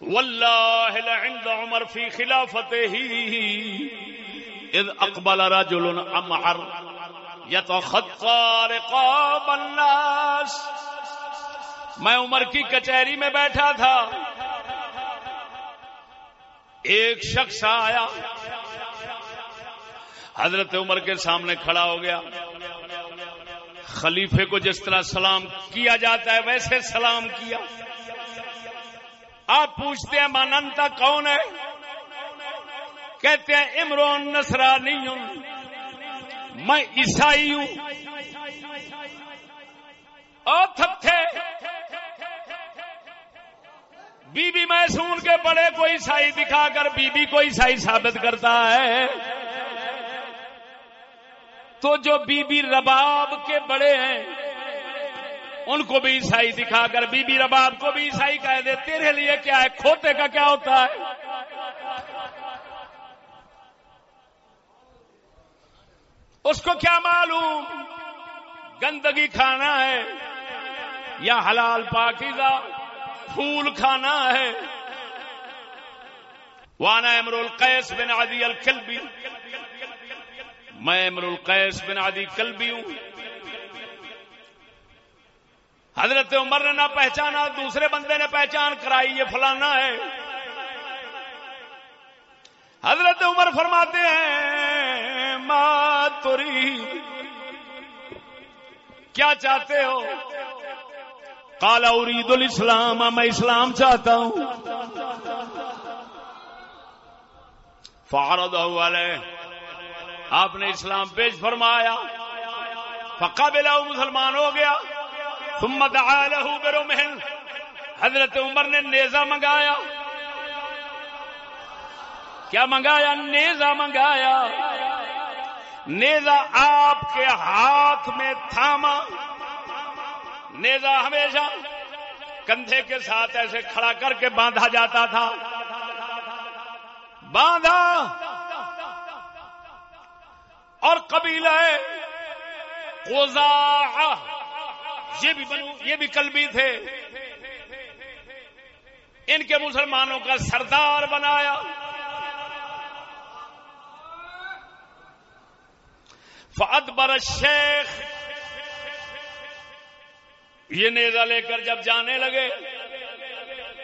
واللہ لعند عمر فی خلافت ہی اذ اقبل رجل امعر یتخطى رقاب الناس۔ میں عمر کی کچہری میں بیٹھا تھا۔ ایک شخص آیا۔ حضرت عمر کے سامنے کھڑا ہو گیا۔ خلیفے کو جس طرح سلام کیا جاتا ہے ویسے سلام کیا۔ آپ پوچھتے ہیں ماننتا کون ہے؟ کہتے ہیں عمران نسرانی ہوں میں عیسائی ہوں۔ اور تھپ تھے بی بی محسون کے بڑے کو عیسائی دکھا کر بی بی کو عیسائی ثابت کرتا ہے۔ تو جو بی بی رباب کے بڑے ہیں، ان کو بھی عیسائی دکھا کر بی بی رباب کو بھی عیسائی کہہ دے، تیرے لیے کیا ہے؟ کھوتے کا کیا ہوتا ہے؟ اس کو کیا معلوم؟ گندگی کھانا ہے یا حلال پاکیزہ پھول کھانا ہے؟ وانا امر القیس بن عدی الکلبی میں امر القیس بن عدی کلبی ہوں۔ حضرت عمر نے نہ پہچانا، دوسرے بندے نے پہچان کرائی، یہ فلانا ہے۔ حضرت عمر فرماتے ہیں ماتری کیا چاہتے ہو؟ کالا ارید الاسلام، میں اسلام چاہتا ہوں۔ فارد والے آپ نے اسلام پیش فرمایا۔ پکا بلا مسلمان ہو گیا۔ ثم دعا له برمح۔ حضرت عمر نے نیزا منگایا۔ کیا منگایا؟ نیزا منگایا۔ نیزا آپ کے ہاتھ میں تھاما۔ نیزا ہمیشہ کندھے کے ساتھ ایسے کھڑا کر کے باندھا جاتا تھا۔ باندھا۔ اور قبیلہ قزاعہ۔ یہ بھی بنو یہ بھی کلبی تھے۔ ان کے مسلمانوں کا سردار بنایا۔ فعد بر شیخ یہ نیزا لے کر جب جانے لگے،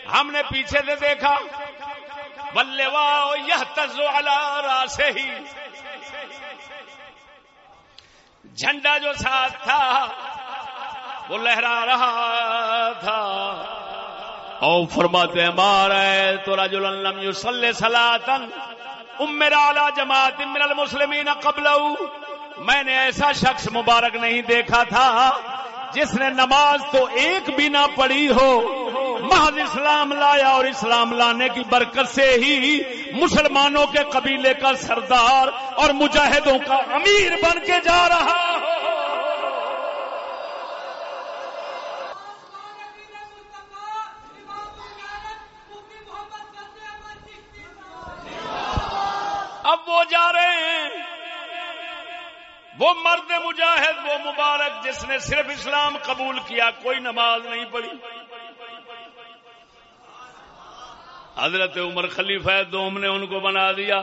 ہم نے پیچھے سے دیکھا، بلے واہ یہ تزو اللہ سے ہی جھنڈا جو ساتھ تھا، وہ لہرا رہا تھا۔ او فرماتے ہیں مارے تو رجل لم یصلی صلاۃ امر اعلی جماعت من المسلمین قبل میں نے ایسا شخص مبارک نہیں دیکھا تھا جس نے نماز تو ایک بھی نہ پڑھی ہو۔ محض اسلام لایا اور اسلام لانے کی برکت سے ہی مسلمانوں کے قبیلے کا سردار اور مجاہدوں کا امیر بن کے جا رہا ہو۔ اب وہ جا رہے ہیں۔ وہ مرد مجاہد، وہ مبارک، جس نے صرف اسلام قبول کیا، کوئی نماز نہیں پڑھی۔ حضرت عمر خلیفہ دوم نے ان کو بنا دیا۔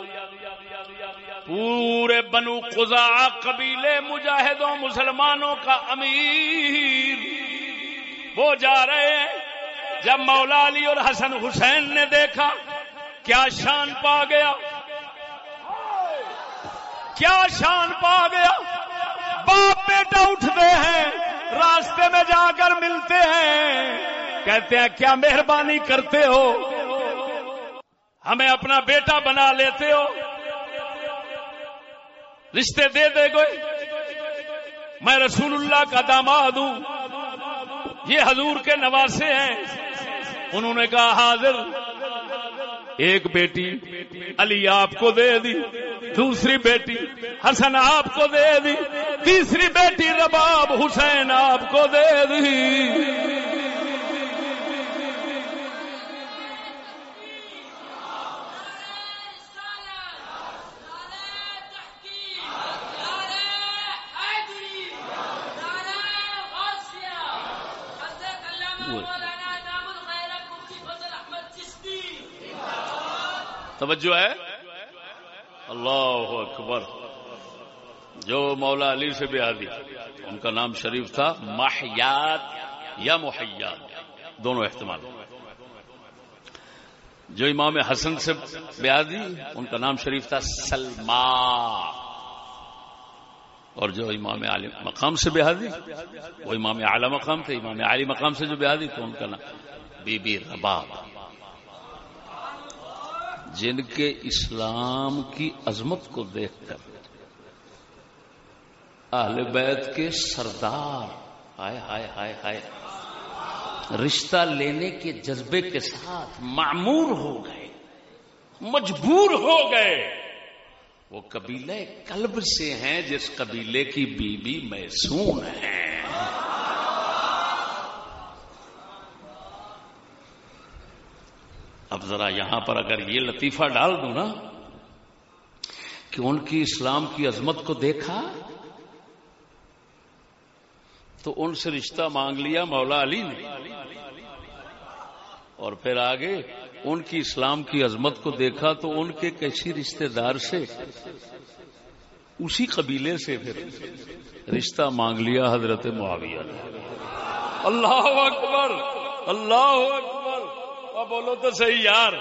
پورے بنو قزا قبیلے مجاہدوں، مسلمانوں کا امیر۔ وہ جا رہے ہیں۔ جب مولا علی اور حسن حسین نے دیکھا، کیا شان پا گیا۔ کیا شان پا گیا۔ باپ بیٹا اٹھتے ہیں، راستے میں جا کر ملتے ہیں۔ کہتے ہیں، کیا مہربانی کرتے ہو؟ ہمیں اپنا بیٹا بنا لیتے ہو۔ رشتے دے دے گئے میں رسول اللہ کا داماد ہوں۔ یہ حضور کے نواسے ہیں۔ انہوں نے کہا، حاضر، ایک بیٹی علی آپ کو دے دی، دوسری بیٹی حسن آپ کو دے دی، تیسری بیٹی رباب حسین آپ کو دے دی۔ توجہ ہے؟ اللہ اکبر۔ جو مولا علی سے بیادی ان کا نام شریف تھا محیات یا محیات، دونوں احتمال۔ جو امام حسن سے بیادی ان کا نام شریف تھا سلما اور جو امام علی مقام سے بیادی وہ امام اعلی مقام تھے۔ امام علی مقام سے جو بیادی تو ان کا نام بی بی رباب۔ جن کے اسلام کی عظمت کو دیکھ کر اہل بیت کے سردار، ہائے ہائے ہائے ہائے، رشتہ لینے کے جذبے کے ساتھ معمور ہو گئے، مجبور ہو گئے۔ وہ قبیلے کلب سے ہیں، جس قبیلے کی بیوی محسون ہے۔ اب ذرا یہاں پر اگر یہ لطیفہ ڈال دوں نا کہ ان کی اسلام کی عظمت کو دیکھا تو ان سے رشتہ مانگ لیا مولا علی نے اور پھر آگے ان کی اسلام کی عظمت کو دیکھا تو ان کے کسی رشتہ دار سے اسی قبیلے سے پھر رشتہ مانگ لیا حضرت معاویہ نے۔ اللہ اکبر اللہ اکبر۔ بولو تو صحیح یار۔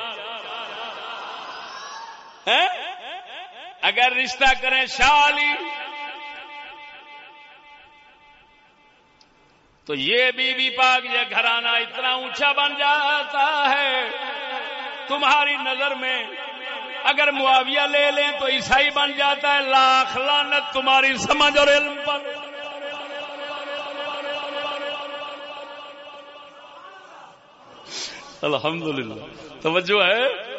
اگر رشتہ کریں شاہ علی، تو یہ بی بی پاک یہ گھرانہ اتنا اونچا بن جاتا ہے۔ تمہاری نظر میں اگر معاویہ لے لیں تو عیسائی بن جاتا ہے۔ لاکھ لانت تمہاری سمجھ اور علم پر۔ الحمدللہ۔ توجہ ہے؟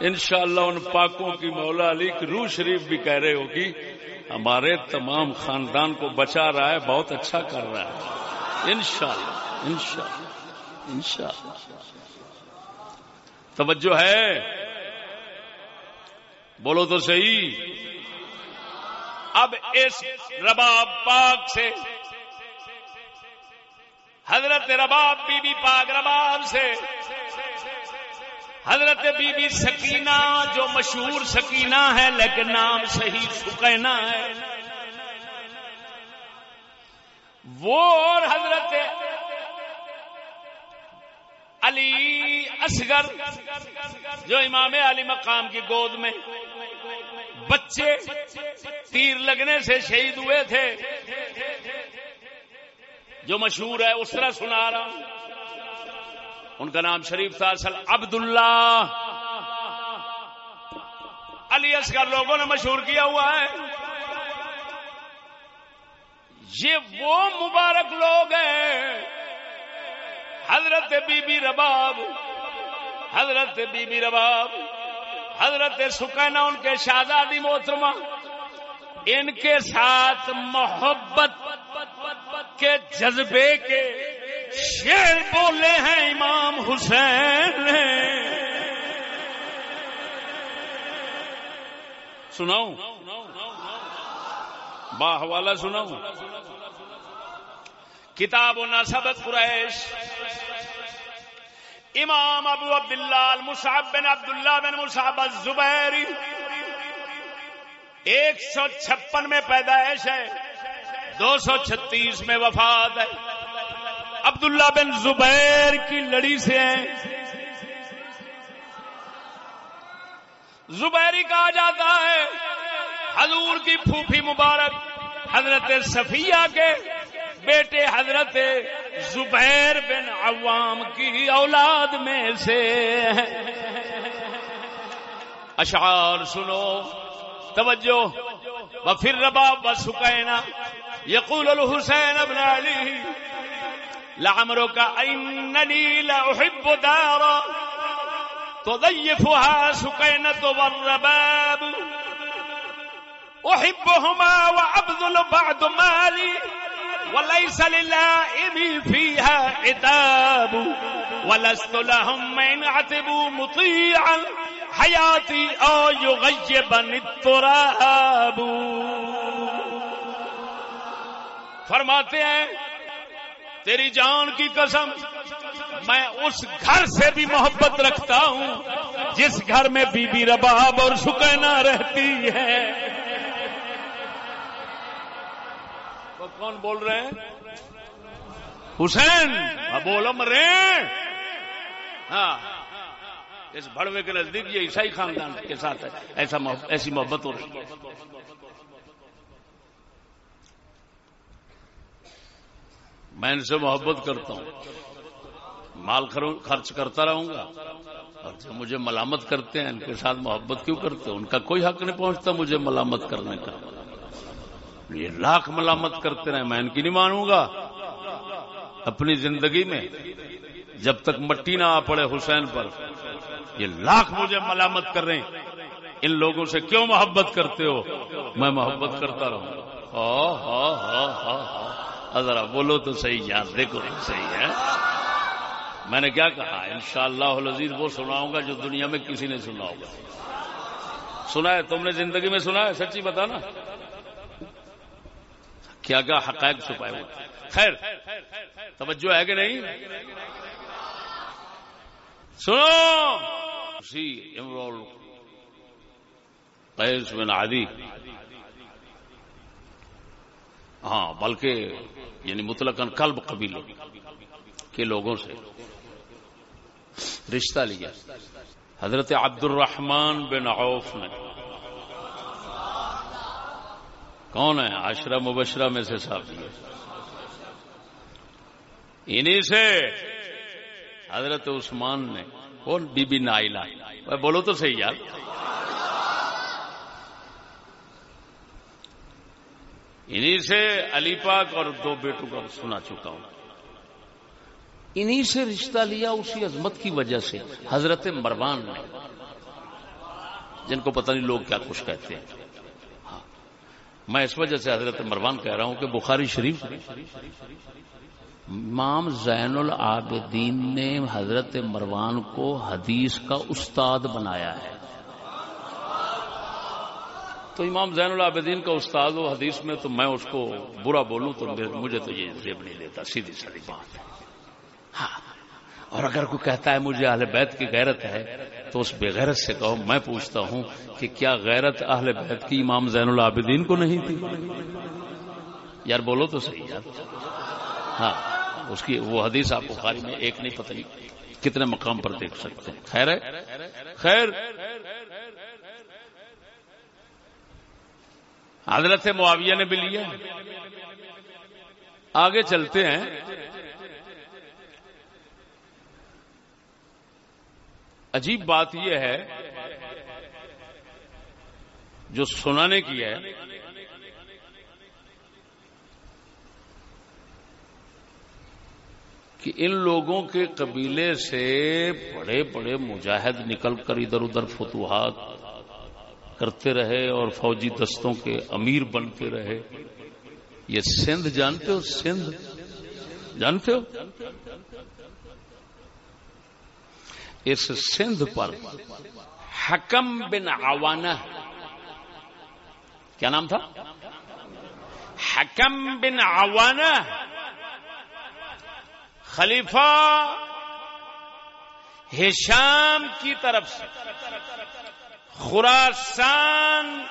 انشاءاللہ ان پاکوں کی مولا علی کی روح شریف بھی کہہ رہے ہوگی، ہمارے تمام خاندان کو بچا رہا ہے، بہت اچھا کر رہا ہے۔ انشاءاللہ انشاءاللہ انشاءاللہ۔ توجہ ہے؟ بولو تو صحیح۔ اب اس رباب پاک سے حضرت رباب بی بی پاک رباب سے۔ حضرت بی بی سکینہ جو مشہور سکینہ ہے، لیکن نام صحیح سکینا ہے۔ وہ اور حضرت علی اصغر، جو امام علی مقام کی گود میں بچے تیر لگنے سے شہید ہوئے تھے۔ جو مشہور ہے اس طرح سنا رہا ہوں۔ ان کا نام شریف تھا اصل عبد اللہ علی اصغر لوگوں نے مشہور کیا ہوا ہے۔ یہ وہ مبارک لوگ ہیں۔ حضرت بی بی رباب۔ حضرت بی بی رباب۔ حضرت سکینا ان کے شہزادی محترمہ۔ ان کے ساتھ محبت کے جذبے کے شیر بولے ہیں امام حسین نے۔ سناؤں؟ با حوالہ سناؤں۔ کتاب و نصب قریش۔ امام ابو عبداللہ المصعب بن عبداللہ بن مصعب الزبیری۔ ایک سو چھپن میں پیدائش ہے۔ دو سو چھتیس میں وفات ہے۔ عبداللہ بن زبیر کی لڑی سے ہیں۔ زبیری کہا جاتا ہے۔ حضور کی پھوپھی مبارک حضرت صفیہ کے بیٹے حضرت زبیر بن عوام کی اولاد میں سے اشعار سنو، توجہ۔ وفر رباب و سکینا یقول الحسین ابن علی لعمرك انني لاحب دارا، تضيفها سكينة والرباب. احبهما وابذل بعد مالي، وليس للائم فيها عتاب. ولست لهم من عتبوا مطيعا، حياتي او يغيبني التراب. فرماتے ہیں، تیری جان کی قسم، میں اس گھر سے بھی محبت رکھتا ہوں، جس گھر میں بی بی رباب اور سکینا رہتی ہے۔ تو کون بول رہے ہیں؟ حسین ہاں بولو مرے ہاں۔ اس بڑوے کے نزدیک یہ عیسائی خاندان کے ساتھ ہے، ایسا ایسی محبت ہو رہی ہے۔ میں ان سے محبت کرتا ہوں۔ مال خرچ کرتا رہوں گا۔ اور جو مجھے ملامت کرتے ہیں، ان کے ساتھ محبت کیوں کرتے ہیں ان کا کوئی حق نہیں پہنچتا مجھے ملامت کرنے کا۔ یہ لاکھ ملامت کرتے رہے، میں ان کی نہیں مانوں گا۔ اپنی زندگی میں جب تک مٹی نہ آ پڑے حسین پر، یہ لاکھ مجھے ملامت کر رہے ہیں۔ ان لوگوں سے کیوں محبت کرتے ہو؟ میں محبت کرتا رہوں۔ ذرا بولو تو صحیح، یاد دیکھو صحیح ہے۔ میں نے کیا کہا؟ ان شاء اللہ وہ سناؤں گا جو دنیا میں کسی نے سنا ہوگا۔ سنا ہے، تم نے زندگی میں سنا ہے، سچی بتانا کیا کیا حقائق چھپائے ہوئے۔ خیر، توجہ ہے کہ نہیں؟ سنو۔ جی، اسی امرول قیس بن عادی ہاں بلکہ یعنی مطلق کلب قبیلے کے لوگوں سے رشتہ لیا۔ حضرت عبد الرحمان بن عوف نے۔ کون ہے؟ آشرا مبشرہ میں سے صاحب جی۔ انہیں سے۔ حضرت عثمان نے۔ کون؟ بی بی نائلہ۔ بولو تو صحیح یار انہیں سے علی پاک اور دو بیٹوں کا سنا چکا ہوں۔ انہیں سے رشتہ لیا اسی عظمت کی وجہ سے، حضرت مروان نے، جن کو پتہ نہیں لوگ کیا کچھ کہتے ہیں۔ ہاں میں اس وجہ سے حضرت مروان کہہ رہا ہوں کہ بخاری شریف، امام زین العابدین نے حضرت مروان کو حدیث کا استاد بنایا ہے۔ تو امام زین العابدین کا استاد و حدیث میں تو میں اس کو برا بولوں تو مجھے تو یہ زیب نہیں لیتا، سیدھی ساری بات ہے۔ ہاں۔ اور اگر کوئی کہتا ہے مجھے اہل بیت کی غیرت ہے، تو اس بے غیرت سے کہو، میں پوچھتا ہوں کہ کیا غیرت اہل بیت کی امام زین العابدین کو نہیں تھی؟ یار بولو تو صحیح یار۔ ہاں۔ اس کی وہ حدیث آپ بخاری میں ایک نہیں، پتہ نہیں کتنے مقام پر دیکھ سکتے ہیں۔ خیر ہے؟ خیر۔ حضرت معاویہ نے بھی لیا۔ آگے چلتے ہیں۔ عجیب بات یہ ہے جو سنانے کی ہے۔ کہ ان لوگوں کے قبیلے سے بڑے بڑے مجاہد نکل کر ادھر ادھر فتوحات کرتے رہے اور فوجی دستوں کے امیر بنتے رہے۔ یہ سندھ جانتے ہو؟ سندھ جانتے ہو؟ اس سندھ پر حکم بن عوانہ، کیا نام تھا؟ حکم بن عوانہ، خلیفہ ہشام کی طرف سے۔ خوراسان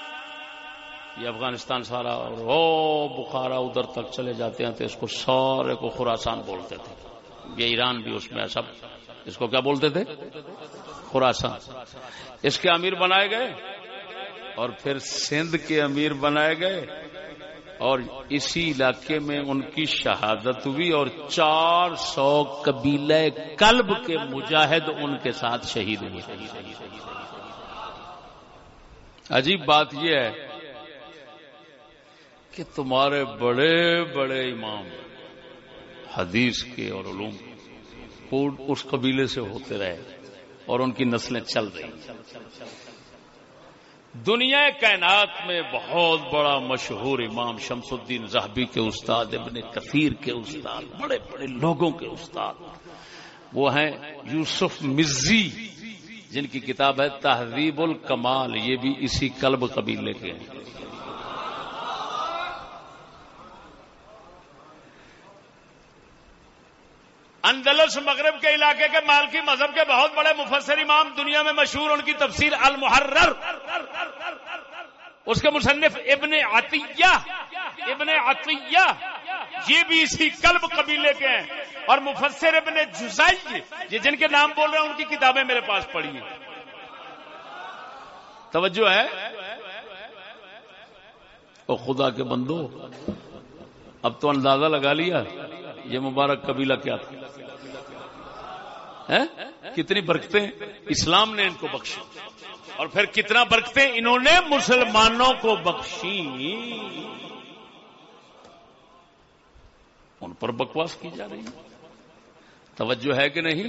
یہ افغانستان سارا اور وہ بخارا ادھر تک چلے جاتے ہیں تو اس کو سارے کو خوراسان بولتے تھے۔ یہ ایران بھی اس میں سب۔ اس کو کیا بولتے تھے؟ خوراسان اس کے امیر بنائے گئے اور پھر سندھ کے امیر بنائے گئے اور اسی علاقے میں ان کی شہادت ہوئی اور چار سو قبیلہ کلب کے مجاہد ان کے ساتھ شہید ہوئے۔ عجیب بات یہ ہے کہ تمہارے بڑے بڑے امام حدیث کے اور علوم اس قبیلے سے ہوتے رہے اور ان کی نسلیں چل رہی دنیا کائنات میں بہت بڑا مشہور امام شمس الدین زہبی کے استاد، ابن کثیر کے استاد، بڑے بڑے لوگوں کے استاد، وہ ہیں یوسف مزی۔ جن کی کتاب ہے تہذیب الکمال، یہ بھی اسی کلب قبیلے کے ہیں۔ اندلس مغرب کے علاقے کے مالکی مذہب کے بہت بڑے مفسر امام دنیا میں مشہور، ان کی تفسیر المحرر۔ اس کے مصنف ابن عطیہ ابن عطیہ، یہ بھی اسی کلب قبیلے کے ہیں۔ اور مفسر ابن جزائی یہ جن کے نام بول رہے ہیں، ان کی کتابیں میرے پاس پڑھی ہیں۔ توجہ ہے؟ او خدا کے بندو، اب تو اندازہ لگا لیا، یہ مبارک قبیلہ کیا تھا؟ کتنی برکتیں اسلام نے ان کو بخشی۔ اور پھر کتنا برکتیں انہوں نے مسلمانوں کو بخشی۔ ان پر بکواس کی جا رہی توجہ ہے کہ نہیں؟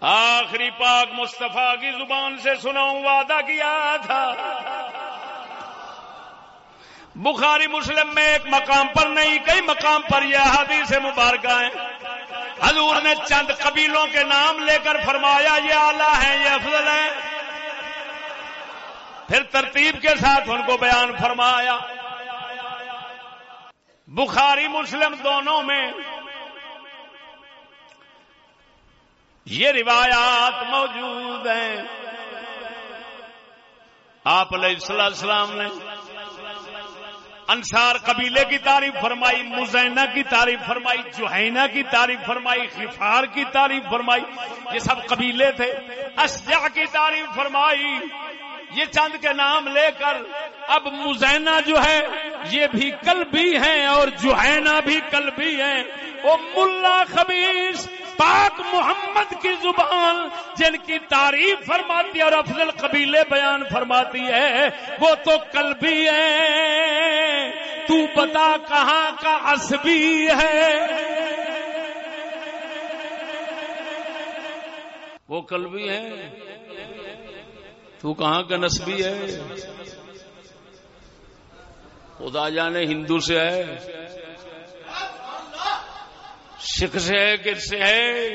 آخری پاک مصطفیٰ کی زبان سے سناؤں، وعدہ کیا تھا۔ بخاری مسلم میں ایک مقام پر نہیں، کئی مقام پر یہ حدیث مبارکہ ہیں۔ حضور نے چند قبیلوں کے نام لے کر فرمایا، یہ آلہ ہے یہ افضل ہے پھر ترتیب کے ساتھ ان کو بیان فرمایا۔ بخاری، مسلم دونوں میں یہ روایات موجود ہیں۔ آپ علیہ السلام نے انصار قبیلے کی تعریف فرمائی، مزینہ کی تعریف فرمائی، جوہینہ کی تعریف فرمائی خفار کی تعریف فرمائی، یہ سب قبیلے تھے۔ اشجع کی تعریف فرمائی، یہ چند کے نام لے کر اب مزینہ جو ہے، یہ بھی کل بھی ہیں اور جوہینہ بھی کل بھی ہیں۔ وہ ملا خبیص پاک محمد کی زبان جن کی تعریف فرماتی اور افضل قبیلے بیان فرماتی ہے، وہ تو کل بھی ہے۔ تو بتا کہاں کا عصبی ہے۔ وہ کل بھی ہے۔ تو کہاں کا نسبی ہے۔ خدا جانے ہندو سے ہے۔ سکھ سے ہے، کس سے ہے؟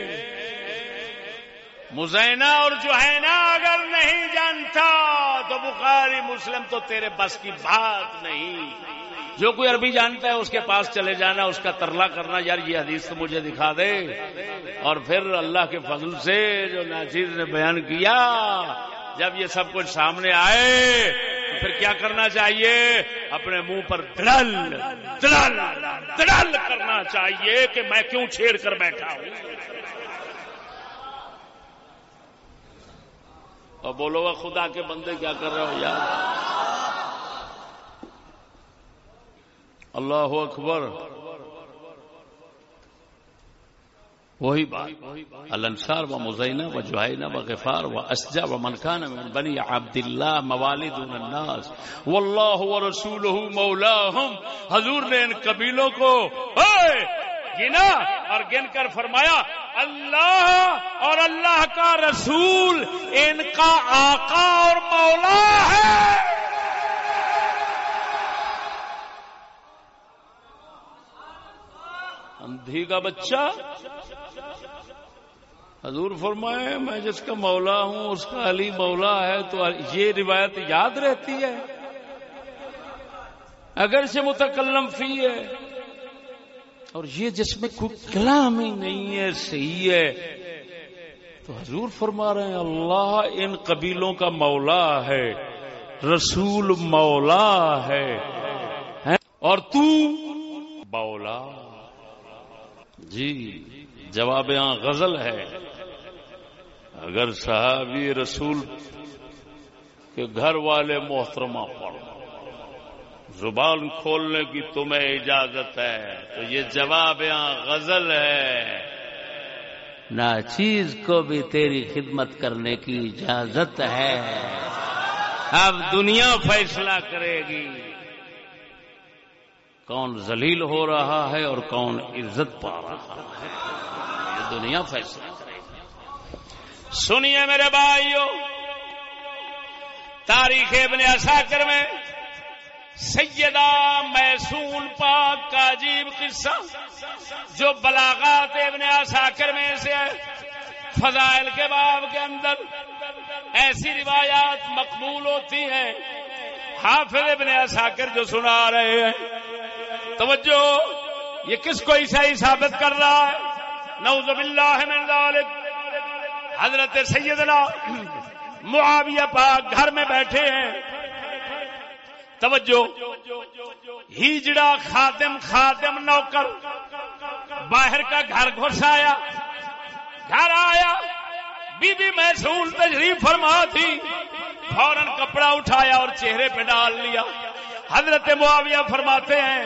مزینہ اور جو ہے نا اگر نہیں جانتا تو بخاری مسلم تو تیرے بس کی بات نہیں۔ جو کوئی عربی جانتا ہے، اس کے پاس چلے جانا، اس کا ترلا کرنا، یار یہ حدیث تو مجھے دکھا دے۔ اور پھر اللہ کے فضل سے جو ناچیز نے بیان کیا، جب یہ سب کچھ سامنے آئے پھر کیا کرنا چاہیے؟ اپنے منہ پر دڑل دڑل دڑل کرنا چاہیے کہ میں کیوں چھیڑ کر بیٹھا ہوں؟ اور بولو گا خدا کے بندے کیا کر رہے ہو یار؟ اللہ اکبر۔ وہی بات۔ الانصار و مزینہ و جوہینہ و غفار و اسجا و منکان من بنی عبداللہ موالد الناس۔ واللہ و رسولہ مولاہم۔ حضور نے ان قبیلوں کو گنا اور گن کر فرمایا، اللہ اور اللہ کا رسول ان کا آقا اور مولا ہے۔ اندھی کا بچہ۔ حضور فرمائے، میں جس کا مولا ہوں، اس کا علی مولا ہے، تو یہ روایت یاد رہتی ہے؟ اگر سے متکلم فی ہے، اور یہ جس میں کوئی کلام ہی نہیں ہے، صحیح ہے۔ تو حضور فرما رہے ہیں، اللہ ان قبیلوں کا مولا ہے، رسول مولا ہے۔ اور تو مولا۔ جی جواب یہاں غزل ہے۔ اگر صحابی رسول کے گھر والے محترمہ پڑھ زبان کھولنے کی تمہیں اجازت ہے، تو یہ جواب یہاں غزل ہے۔ نہ چیز کو بھی تیری خدمت کرنے کی اجازت ہے۔ اب دنیا فیصلہ کرے گی۔ کون ذلیل ہو رہا ہے اور کون عزت پا رہا ہے۔ یہ دنیا فیصلہ۔ سنیے میرے بھائیوں تاریخ ابن اساکر میں سیدہ میسون پاک کا عجیب قصہ، جو بلاغات ابن اساکر میں سے فضائل کے باب کے اندر ایسی روایات مقبول ہوتی ہیں۔ حافظ ابن اساکر جو سنا رہے ہیں، توجہ، یہ کس کو عیسائی ثابت کر رہا ہے؟ نعوذ باللہ من ذالک۔ حضرت سیدنا معاویہ پاک گھر میں بیٹھے ہیں۔ توجہ۔ ہیجڑا خادم خادم نوکر۔ باہر کا گھر گھس آیا۔ گھر آیا۔ بی بی محسول تشریف فرما تھی۔ فوراً کپڑا اٹھایا اور چہرے پہ ڈال لیا۔ حضرت معاویہ فرماتے ہیں،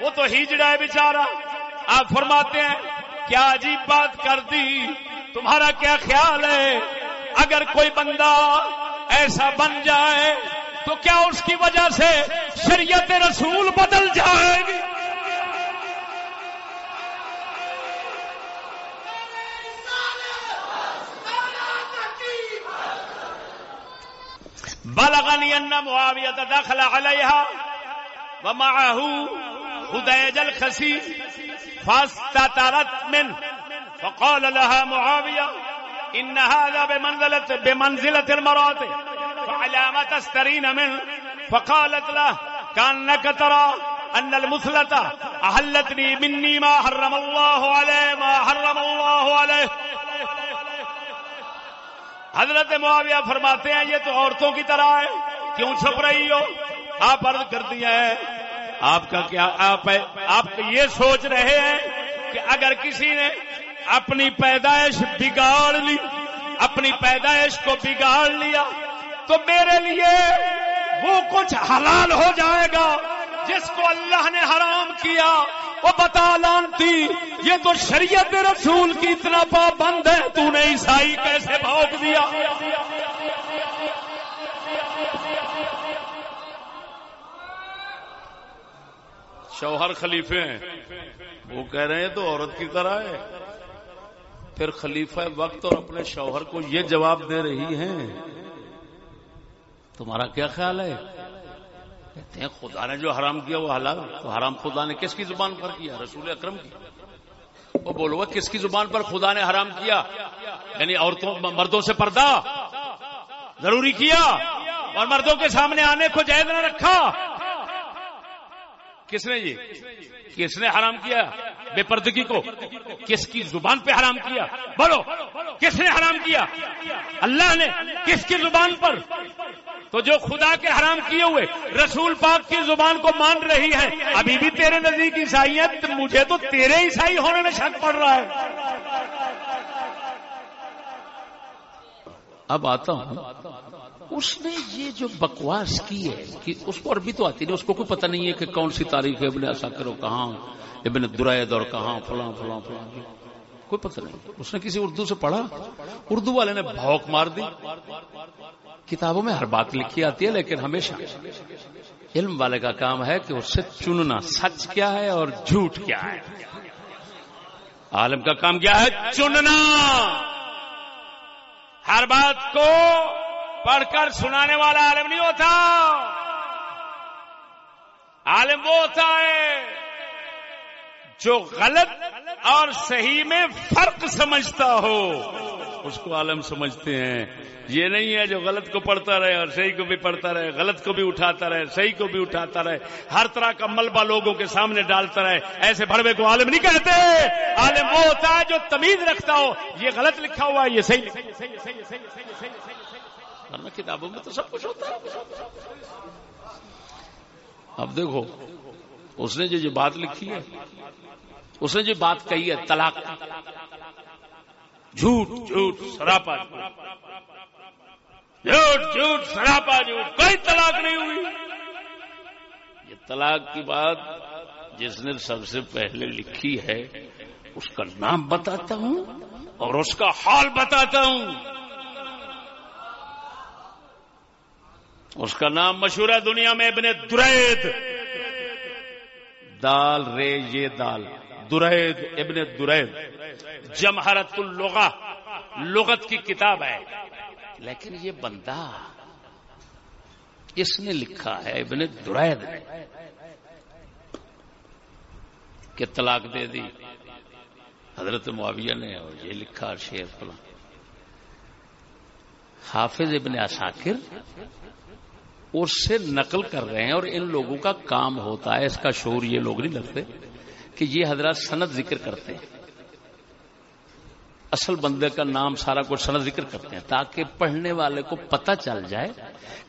وہ تو ہیجڑا ہے بیچارہ۔ آپ فرماتے ہیں، کیا عجیب بات کر دی۔ تمہارا کیا خیال ہے؟ اگر کوئی بندہ ایسا بن جائے تو کیا اس کی وجہ سے شریعت رسول بدل جائے گی؟ بلغني أن معاوية دخل عليها ومعه خديج الخسي فاستترت منه فقال لها معاوية إن هذا بمنزلة, بمنزلة المرات فعلى ما تسترين منه. فقالت له كأنك ترى أن المثلة أهلتني مني ما حرم الله عليه ما حرم الله عليه. حضرت معاویہ فرماتے ہیں یہ تو عورتوں کی طرح ہے کیوں چھپ رہی ہو؟ آپ عرض کر دیا ہے آپ کا کیا آپ آپ یہ سوچ رہے ہیں کہ اگر کسی نے اپنی پیدائش بگاڑ لی، اپنی پیدائش کو بگاڑ لیا۔ تو میرے لیے وہ کچھ حلال ہو جائے گا جس کو اللہ نے حرام کیا۔ وہ بتا لانتی، یہ تو شریعت رسول کی اتنا پابند ہے، تو نے عیسائی کیسے بھوک دیا؟ شوہر خلیفے ہیں۔ وہ کہہ رہے ہیں تو عورت کی طرح ہے۔ پھر خلیفہ وقت اور اپنے شوہر کو یہ جواب دے رہی ہیں، تمہارا کیا خیال ہے؟ کہتے ہیں، خدا نے جو حرام کیا وہ حلال، تو حرام خدا نے کس کی زبان پر کیا؟ رسول اکرم کی. وہ بولو گا کس کی زبان پر خدا نے حرام کیا؟ یعنی عورتوں، مردوں سے پردہ، ضروری کیا؟ اور مردوں کے سامنے آنے کو جائز نہ رکھا؟ کس نے یہ کس نے حرام کیا؟ بے پردگی کو۔ کس کی زبان پہ حرام کیا؟ بولو، کس نے حرام کیا؟ اللہ نے کس کی زبان پر؟ تو جو خدا کے حرام کیے ہوئے، رسول پاک کی زبان کو مان رہی ہے، ابھی بھی تیرے نزدیک عیسائیت، مجھے تو تیرے عیسائی ہونے میں شک پڑ رہا ہے۔ اب آتا ہوں۔ اس نے یہ جو بکواس کی ہے کہ اس کو عربی تو آتی نہیں، اس کو کوئی پتہ نہیں ہے کہ کون سی تاریخ ہے، ابن ایسا کرو کہاں، ابن درائد اور کہاں، فلاں فلاں فلاں کوئی پتہ نہیں۔ اس نے کسی اردو سے پڑھا، اردو والے نے بھوک مار دی۔ کتابوں میں ہر بات لکھی آتی ہے، لیکن ہمیشہ علم والے کا کام ہے کہ اس سے چننا۔ سچ کیا ہے اور جھوٹ کیا ہے؟ عالم کا کام کیا ہے؟ چننا۔ ہر بات کو پڑھ کر سنانے والا عالم نہیں ہوتا۔ عالم وہ ہوتا ہے جو غلط اور صحیح میں فرق سمجھتا ہو۔ اس کو عالم سمجھتے ہیں۔ یہ نہیں ہے جو غلط کو پڑھتا رہے اور صحیح کو بھی پڑھتا رہے، غلط کو بھی اٹھاتا رہے، صحیح کو بھی اٹھاتا رہے۔ ہر طرح کا ملبہ لوگوں کے سامنے ڈالتا رہے۔ ایسے بڑوے کو عالم نہیں کہتے۔ عالم وہ ہوتا ہے جو تمیز رکھتا ہو۔ یہ غلط لکھا ہوا ہے، یہ صحیح ورنہ کتابوں میں تو سب کچھ ہوتا ہے۔ اب دیکھو، اس نے جو یہ بات لکھی ہے، اس نے جو بات کہی ہے، طلاق۔ جھوٹ جھوٹ، سراپا۔ جھوٹ جھوٹ، سراپا، جھوٹ۔ کوئی طلاق نہیں ہوئی۔ یہ طلاق کی بات جس نے سب سے پہلے لکھی ہے، اس کا نام بتاتا ہوں اور اس کا حال بتاتا ہوں۔ اس کا نام مشہور ہے دنیا میں ابن درید۔ دال رے یہ دال۔ درید ابن درید۔ جمہرت اللغہ۔ لغت کی کتاب ہے۔ لیکن یہ بندہ اس نے لکھا ہے ابن درید کہ طلاق دے دی۔ حضرت معاویہ نے اور یہ لکھا شیر فلاں حافظ ابن عساکر اس سے نقل کر رہے ہیں اور ان لوگوں کا کام ہوتا ہے، اس کا شور یہ لوگ نہیں لگتے کہ یہ حضرات سند ذکر کرتے ہیں۔ اصل بندے کا نام سارا کچھ سند ذکر کرتے ہیں تاکہ پڑھنے والے کو پتہ چل جائے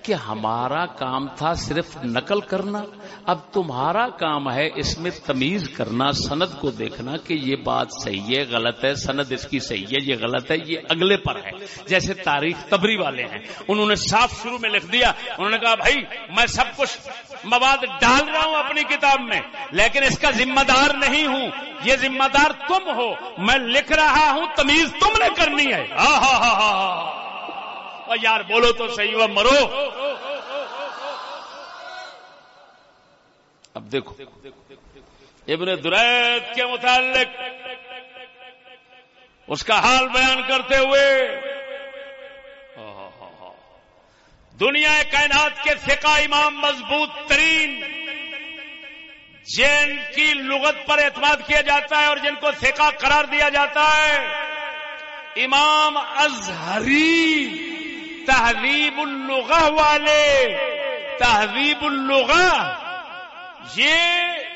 کہ ہمارا کام تھا صرف نقل کرنا۔ اب تمہارا کام ہے اس میں تمیز کرنا، سند کو دیکھنا کہ یہ بات صحیح ہے، غلط ہے، سند اس کی صحیح ہے، یہ غلط ہے، یہ اگلے پر ہے۔ جیسے تاریخ تبری والے ہیں، انہوں نے صاف شروع میں لکھ دیا، انہوں نے کہا، بھائی، میں سب کچھ مواد ڈال رہا ہوں اپنی کتاب میں، لیکن اس کا ذمہ دار نہیں ہوں۔ یہ ذمہ دار تم ہو، میں لکھ رہا ہوں، تمیز تم نے کرنی ہے۔ ہاں ہاں ہاں ہاں یار بولو تو صحیح ہو مرو۔ اب دیکھو، ابن درید کے متعلق اس کا حال بیان کرتے ہوئے دنیا کائنات کے فقہ امام مضبوط ترین جن کی لغت پر اعتماد کیا جاتا ہے اور جن کو فقہ قرار دیا جاتا ہے۔ امام ازہری تہذیب اللغہ والے، تہذیب اللغہ۔ یہ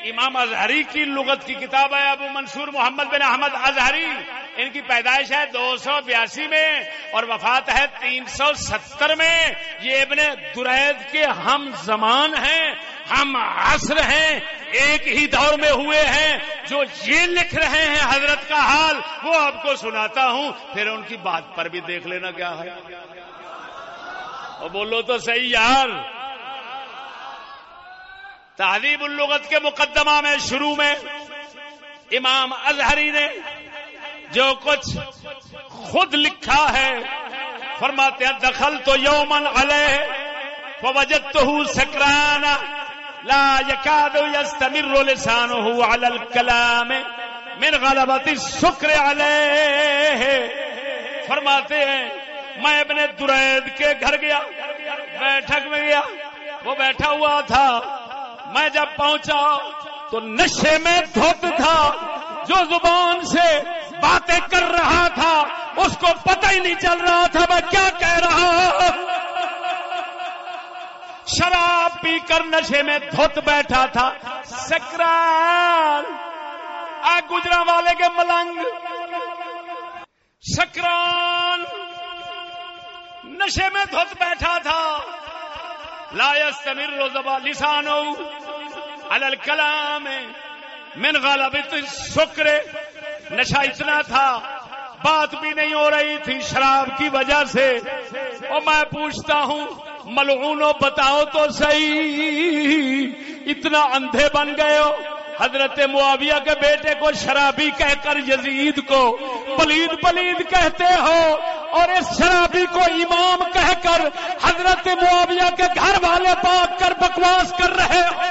امام اظہری کی لغت کی کتاب ہے ابو منصور محمد بن احمد اظہری ان کی پیدائش ہے دو سو بیاسی میں اور وفات ہے تین سو ستر میں۔ یہ ابن درید کے ہم زمان ہیں، ہم عصر ہیں ایک ہی دور میں ہوئے ہیں، جو یہ لکھ رہے ہیں حضرت کا حال، وہ آپ کو سناتا ہوں، پھر ان کی بات پر بھی دیکھ لینا کیا ہے۔ اور بولو تو صحیح یار۔ تعلیم اللغت کے مقدمہ میں شروع میں امام اظہری نے جو کچھ خود لکھا ہے، فرماتے ہیں دخل تو یومن علیہ فوجد تو سکران لا یکاد یستمر لسانه على الكلام من غلبت السکر علیہ فرماتے ہیں، میں اپنے درید کے گھر گیا، بیٹھک میں گیا، وہ بیٹھا ہوا تھا۔ میں جب پہنچا تو نشے میں دھوت تھا۔ جو زبان سے باتیں کر رہا تھا، اس کو پتہ ہی نہیں چل رہا تھا میں کیا کہہ رہا شراب پی کر نشے میں دھوت بیٹھا تھا۔ سکران۔ آ گجرا والے کے ملنگ۔ سکران۔ نشے میں دھت بیٹھا تھا۔ لائس تمیر روزبا لسانو الکلام من غالب شکر نشہ اتنا تھا، بات بھی نہیں ہو رہی تھی شراب کی وجہ سے۔ اور میں پوچھتا ہوں ملعونو بتاؤ تو صحیح۔ اتنا اندھے بن گئے ہو۔ حضرت معاویہ کے بیٹے کو شرابی کہہ کر یزید کو پلید پلید کہتے ہو۔ اور اس شرابی کو امام کہہ کر حضرت معاویہ کے گھر والے پاک کر بکواس کر رہے ہو۔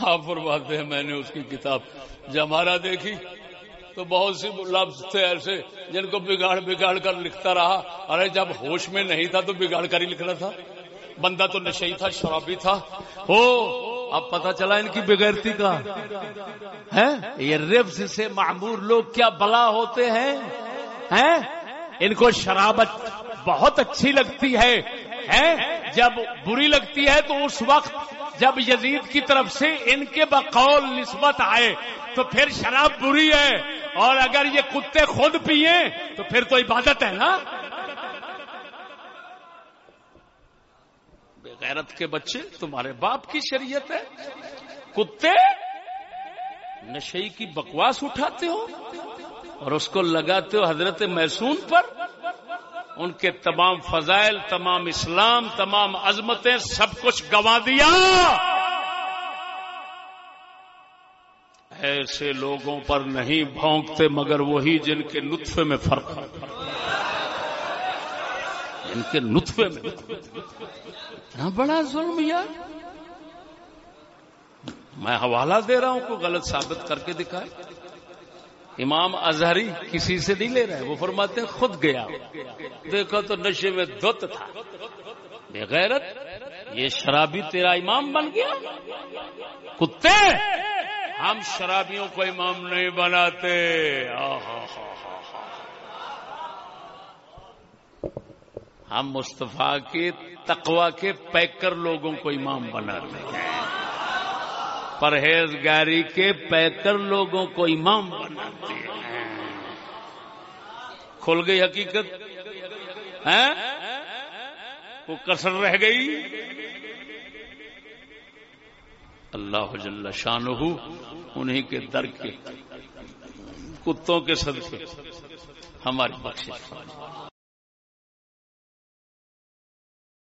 آپ فرماتے ہیں، میں نے اس کی کتاب جب ہمارا دیکھی تو بہت سی لفظ تھے ایسے جن کو بگاڑ بگاڑ کر لکھتا رہا۔ ارے، جب ہوش میں نہیں تھا تو بگاڑ کر ہی لکھنا تھا۔ بندہ تو نشئی تھا، شرابی تھا۔ ہو، اب پتا چلا ان کی بغیرتی کا۔ ہے یہ رفظ سے معمور لوگ کیا بلا ہوتے ہیں؟ ان کو شرابت بہت اچھی لگتی ہے۔ جب بری لگتی ہے تو اس وقت جب یزید کی طرف سے ان کے بقول نسبت آئے تو پھر شراب بری ہے اور اگر یہ کتے خود پیے تو پھر تو عبادت ہے نا؟ غیرت کے بچے، تمہارے باپ کی شریعت ہے۔ کتے نشئی کی بکواس اٹھاتے ہو اور اس کو لگاتے ہو حضرت محسون پر۔ ان کے تمام فضائل، تمام اسلام، تمام عظمتیں سب کچھ گوا دیا۔ ایسے لوگوں پر نہیں بھونکتے مگر وہی جن کے نطفے میں فرق ہے۔ ان کے نطفے میں۔ اتنا بڑا ظلم یار۔ میں حوالہ دے رہا ہوں کو غلط ثابت کر کے دکھائے۔ امام اظہری کسی سے نہیں لے رہے، وہ فرماتے ہیں، خود گیا دیکھو تو نشے میں دت تھا۔ بے غیرت، یہ شرابی تیرا امام بن گیا۔ کتے، ہم شرابیوں کو امام نہیں بناتے۔ ہم مصطفیٰ کے تقوا کے پیکر لوگوں کو امام بناتے ہیں۔ پرہیزگاری کے پیکر لوگوں کو امام بناتے ہیں۔ کھل گئی حقیقت؟ وہ کسر رہ گئی۔ اللہ جل شان انہیں کے در کے کتوں کے صدقے۔ ہماری بخش